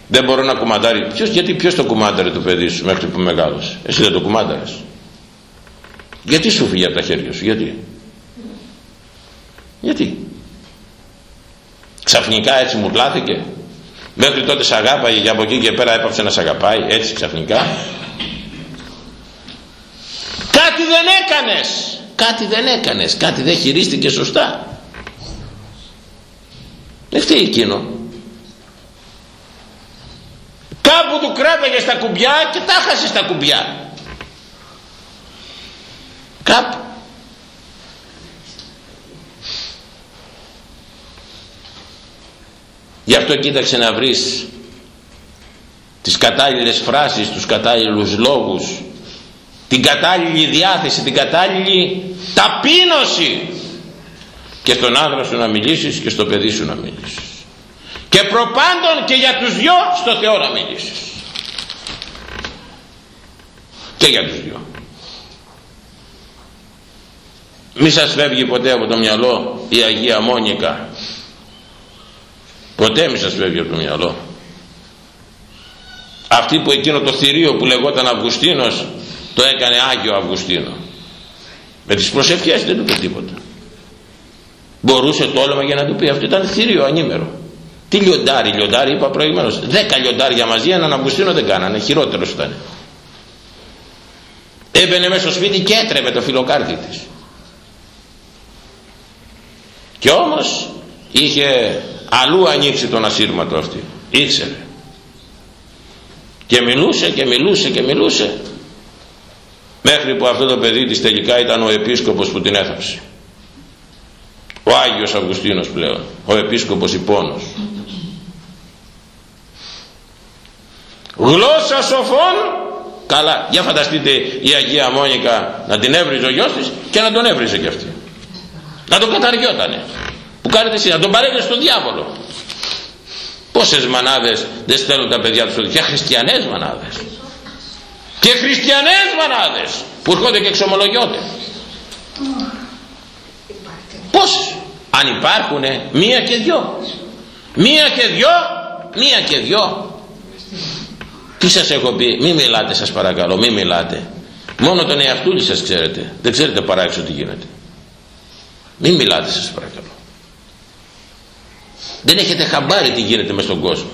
Δεν μπορώ να κουμαντάρει. Ποιος, γιατί ποιος το κουμάνταρε το παιδί σου μέχρι που μεγάλωσε. Εσύ δεν το κουμάνταρες γιατί σου φύγει από τα χέρια σου, γιατί; Γιατί; Ξαφνικά έτσι μου πλάθηκε. Μέχρι τότε σ' αγάπαγε και από εκεί και πέρα έπαψε να σ' αγαπάει έτσι ξαφνικά. Κάτι δεν έκανες. Κάτι δεν έκανες. Κάτι δεν χειρίστηκε σωστά. Δεν φταίει εκείνο. Κάπου του κράταγες στα κουμπιά και τα χάσε στα κουμπιά. Κάπου. Γι' αυτό κοίταξε να βρεις τις κατάλληλες φράσεις, τους κατάλληλους λόγους, την κατάλληλη διάθεση, την κατάλληλη ταπείνωση και στον άντρα σου να μιλήσεις και στο παιδί σου να μιλήσεις. Και προπάντων και για τους δυο στο Θεό να μιλήσεις. Και για τους δυο. Μη σας φεύγει ποτέ από το μυαλό η Αγία Μόνικα Ποτέ μη σας φεύγει από το μυαλό. Αυτή που εκείνο το θηρίο που λεγόταν Αυγουστίνος το έκανε Άγιο Αυγουστίνο. Με τις προσευχές δεν του είπε τίποτα. Μπορούσε το όλομα για να του πει αυτό ήταν θηρίο ανήμερο. Τι λιοντάρι, λιοντάρι είπα προηγουμένως. Δέκα λιοντάρια μαζί έναν Αυγουστίνο δεν κάνανε. Χειρότερος ήταν. Έμπαινε μέσα στο σπίτι και έτρεμε το φιλοκάρδι της. Και όμως είχε αλλού ανοίξει τον ασύρματο αυτή. Ήξερε. Και μιλούσε και μιλούσε και μιλούσε μέχρι που αυτό το παιδί της τελικά ήταν ο επίσκοπος που την έθαψε. Ο Άγιος Αυγουστίνος πλέον ο επίσκοπος Ιππόνος γλώσσα σοφών! Καλά για φανταστείτε η Αγία Μόνικα να την έβριζε ο γιος της και να τον έβριζε και αυτή να τον καταργιότανε. Που κάνετε εσείς να τον παρέχετε στον διάβολο. Πόσες μανάδες δεν στέλνουν τα παιδιά τους και χριστιανές μανάδες. Και χριστιανές μανάδες που έρχονται και εξομολογιώνται πώς αν υπάρχουνε μία και δυο. Μία και δυο μία και δυο. Τι σας έχω πει μη μιλάτε σας παρακαλώ μη μιλάτε. Μόνο τον εαυτούλη σας ξέρετε. Δεν ξέρετε παράξω τι γίνεται μην μιλάτε σας παρακαλώ. Δεν έχετε χαμπάρι τι γίνεται μες στον κόσμο.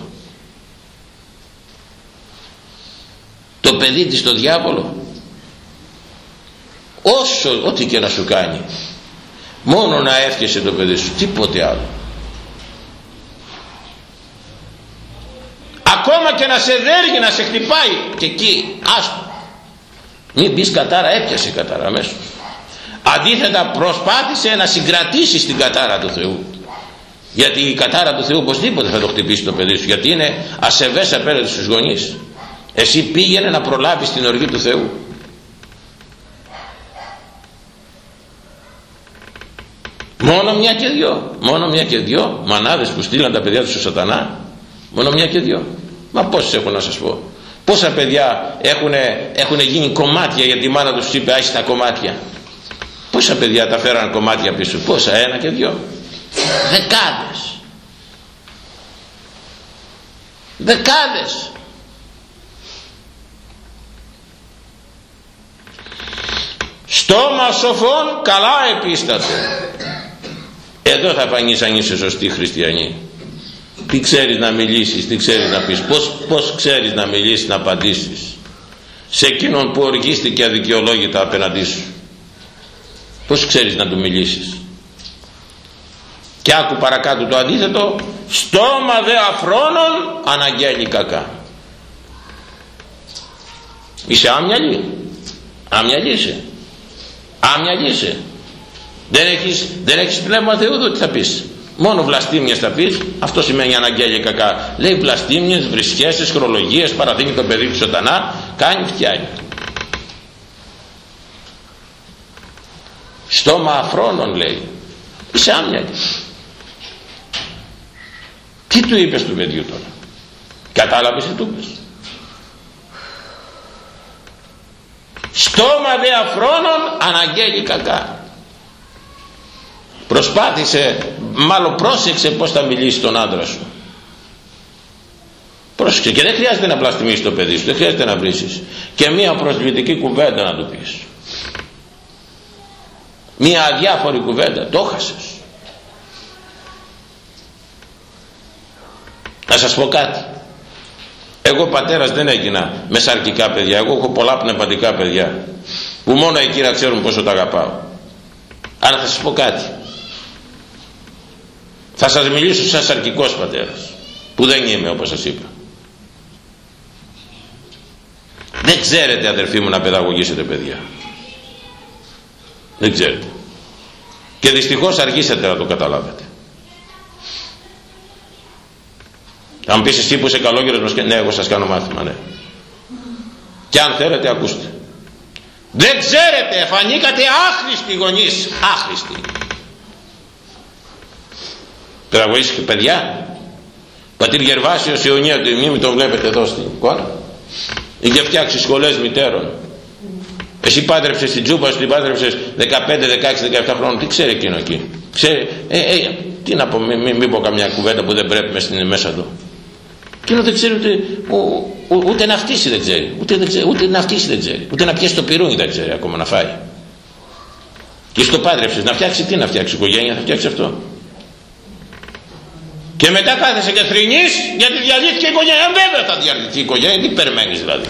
Το παιδί της το διάβολο όσο ό,τι και να σου κάνει μόνο να εύχεσαι το παιδί σου τίποτε άλλο. Ακόμα και να σε δέργει να σε χτυπάει και εκεί άστο. Μην πεις κατάρα έπιασε κατάρα αμέσως αντίθετα προσπάθησε να συγκρατήσει την κατάρα του Θεού. Γιατί η κατάρα του Θεού οπωσδήποτε θα το χτυπήσει το παιδί σου γιατί είναι ασεβές απέναντι στους γονείς. Εσύ πήγαινε να προλάβεις την οργή του Θεού. Μόνο μια και δυο μόνο μια και δυο μανάδες που στείλαν τα παιδιά τους στο σατανά. Μόνο μια και δυο. Μα πόσες έχω να σας πω. Πόσα παιδιά έχουν γίνει κομμάτια γιατί η μάνα τους είπε άχι τα κομμάτια πόσα παιδιά τα φέραν κομμάτια πίσω πόσα ένα και δυο. Δεκάδες. Δεκάδες. Στόμα σοφών καλά επίστατο εδώ θα φανείς αν είσαι σωστή χριστιανή τι ξέρεις να μιλήσεις τι ξέρεις να πεις πως, πως ξέρεις να μιλήσεις να απαντήσεις. Σε εκείνον που οργίστηκε αδικαιολόγητα απέναντί σου πως ξέρεις να του μιλήσεις; Και άκου παρακάτω το αντίθετο στόμα δε αφρόνων αναγγέλει κακά είσαι άμυαλη; Άμυαλη είσαι. Άμυαλη είσαι. Δεν έχεις, δεν έχεις πνεύμα Θεού τι θα πεις; Μόνο βλαστήμιες θα πεις. Αυτό σημαίνει αναγγέλει κακά. Λέει βλαστήμιες, βρισχές, χρολογίες παραδείγει το παιδί του σωτανά κάνει φτιάνει στόμα αφρόνων λέει είσαι άμυαλη τι του είπες του παιδιού τώρα; Κατάλαβες τι του είπες; Στόμα δε αφρόνων αναγγέλει κακά. Προσπάθησε, μάλλον πρόσεξε πώς θα μιλήσει τον άντρα σου. Πρόσεξε και δεν χρειάζεται να πλαστιμίσεις το παιδί σου, δεν χρειάζεται να βρίσεις. Και μία προσβλητική κουβέντα να του πεις. Μία αδιάφορη κουβέντα, το χάσες. να σας πω κάτι. Εγώ πατέρας δεν έγινα με σαρκικά παιδιά. Εγώ έχω πολλά πνευματικά παιδιά που μόνο εκεί να ξέρουν πόσο τα αγαπάω. Αλλά θα σας πω κάτι. Θα σας μιλήσω σαν σαρκικός πατέρας που δεν είμαι όπως σας είπα. Δεν ξέρετε αδερφοί μου να παιδαγωγήσετε παιδιά δεν ξέρετε. Και δυστυχώς αργήσατε να το καταλάβετε. Αν πεις εσύ που είσαι καλόγερος μας ναι εγώ σας κάνω μάθημα ναι. Και αν θέλετε ακούστε. Δεν ξέρετε φανήκατε άχρηστοι γονείς. Άχρηστοι. Παιδαγωγείς και παιδιά. Πατήρ Γερβάσιος Ιωνία του μην το βλέπετε εδώ στην εικόνα. Είχε φτιάξει σχολές μητέρων εσύ πάντρεψες την τζούπα σου την πάντρεψες 15, 16, 17 χρόνων τι ξέρει εκείνο εκεί; Ξέρει, ε, ε, τι να πω μην, μην, πω καμιά κουβέντα που δεν πρέπει μέσα, μέσα εδώ εκείνο δεν ξέρει ούτε, ο, ο, ούτε να φτύσει δεν ξέρει ούτε, δεν ξέρει, ούτε να φτύσει δεν ξέρει ούτε να πιέσει το πυρούνι δεν ξέρει ακόμα να φάει και στο πάντρεψες να φτιάξει τι να φτιάξει οικογένεια θα φτιάξει αυτό και μετά κάθεσαι και θρυνείς γιατί διαλύθηκε η οικογένεια. Ε, βέβαια θα διαλυθεί η οικογένεια. Τι περιμένεις δηλαδή.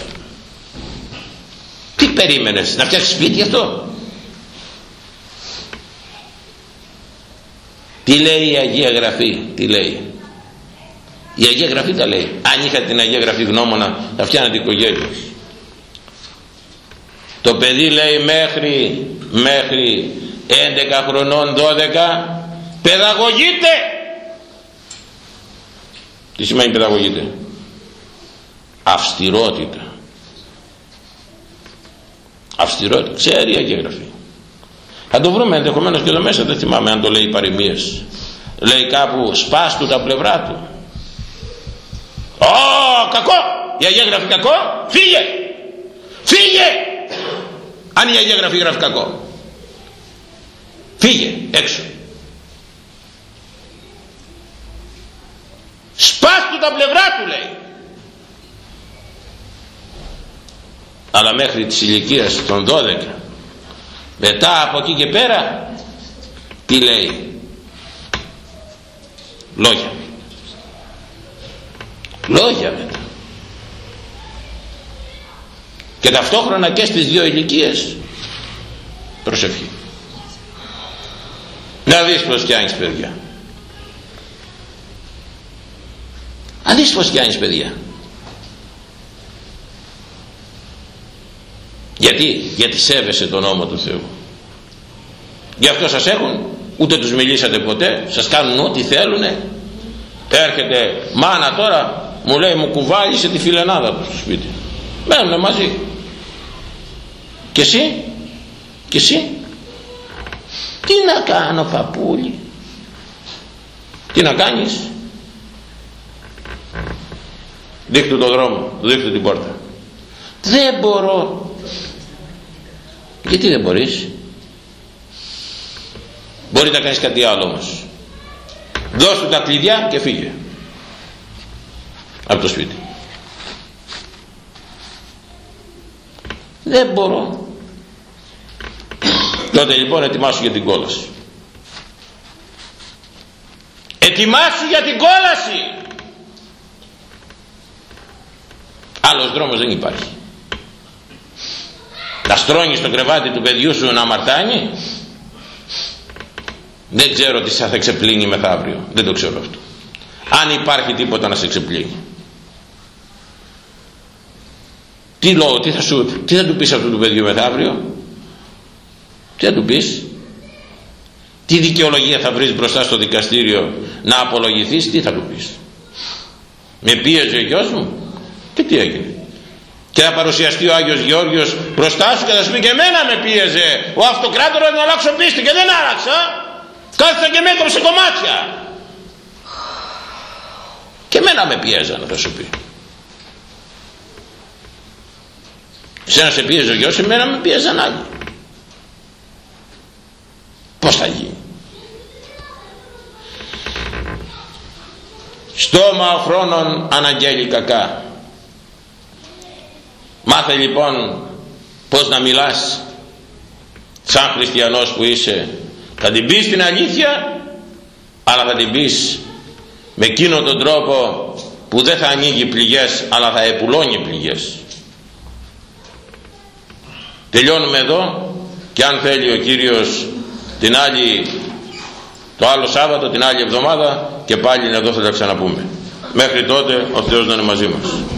Τι περίμενες. Να φτιάξεις σπίτι αυτό; Τι λέει η Αγία Γραφή. Τι λέει; Η Αγία Γραφή τα λέει. Αν είχα την Αγία Γραφή γνώμονα θα φτιάνατε οικογένεια. Το παιδί λέει μέχρι, μέχρι 11 χρονών 12 παιδαγωγείται τι σημαίνει παιδαγωγείται. Αυστηρότητα. Αυστηρότητα. Ξέρει η Αγία Γραφή. Θα το βρούμε ενδεχομένως και εδώ μέσα δεν θυμάμαι αν το λέει παροιμίες. Λέει κάπου σπάστου τα πλευρά του. Ω κακό. Η Αγία Γραφή κακό; Φύγε. Φύγε. Αν η Αγία Γραφή γράφει κακό. Φύγε έξω. σπάστου τα πλευρά του λέει αλλά μέχρι της ηλικίας των 12 μετά από εκεί και πέρα τι λέει; Λόγια. Λόγια μετά και ταυτόχρονα και στις δύο ηλικίες προσευχή. Να δεις πως κι παιδιά. Αν δεις πως κάνεις παιδιά. Γιατί, γιατί σέβεσαι τον νόμο του Θεού. Γι' αυτό σας έχουν, ούτε τους μιλήσατε ποτέ, σας κάνουν ό,τι θέλουνε. Έρχεται μάνα τώρα, μου λέει μου κουβάλισε τη φιλενάδα του στο σπίτι. Μένουν μαζί. Και εσύ, και εσύ, τι να κάνω παππούλη. Τι να κάνεις, δείχνει το δρόμο δείχνει την πόρτα δεν μπορώ γιατί δεν μπορείς; Μπορεί να κάνεις κάτι άλλο όμως. Δώσ' του τα κλειδιά και φύγε. Από το σπίτι. Δεν μπορώ. Τότε λοιπόν ετοιμάσου για την κόλαση. Ετοιμάσου για την κόλαση! Άλλος δρόμος δεν υπάρχει να στρώνεις το κρεβάτι του παιδιού σου να αμαρτάνει; Δεν ξέρω τι θα ξεπλύνει μεθαύριο δεν το ξέρω αυτό αν υπάρχει τίποτα να σε ξεπλύνει τι λόγο, τι θα, σου, τι θα του πεις αυτού του παιδιού μεθαύριο; Τι θα του πεις; Τι δικαιολογία θα βρεις μπροστά στο δικαστήριο να απολογηθείς; Τι θα του πεις; Με πίεζε ο γιος μου; Και τι έγινε; Και θα παρουσιαστεί ο Άγιος Γεώργιος μπροστά σου και θα σου πει και εμένα με πίεζε ο αυτοκράτορας να αλλάξω πίστη και δεν άλλαξα. Κάθισα και με έκοψε κομμάτια. Και εμένα με πιέζανε θα σου πει. Σένα σε πίεζε ο γιος, εμένα με πίεζαν άλλοι. Πώς θα γίνει. Στόμα χρόνων αναγγέλει κακά. Μάθε λοιπόν πως να μιλάς. Σαν χριστιανός που είσαι. Θα την πεις την αλήθεια αλλά θα την πεις με εκείνον τον τρόπο που δεν θα ανοίγει πληγές αλλά θα επουλώνει πληγές. Τελειώνουμε εδώ και αν θέλει ο Κύριος την άλλη το άλλο Σάββατο την άλλη εβδομάδα και πάλι εδώ θα τα ξαναπούμε. Μέχρι τότε ο Θεός να είναι μαζί μας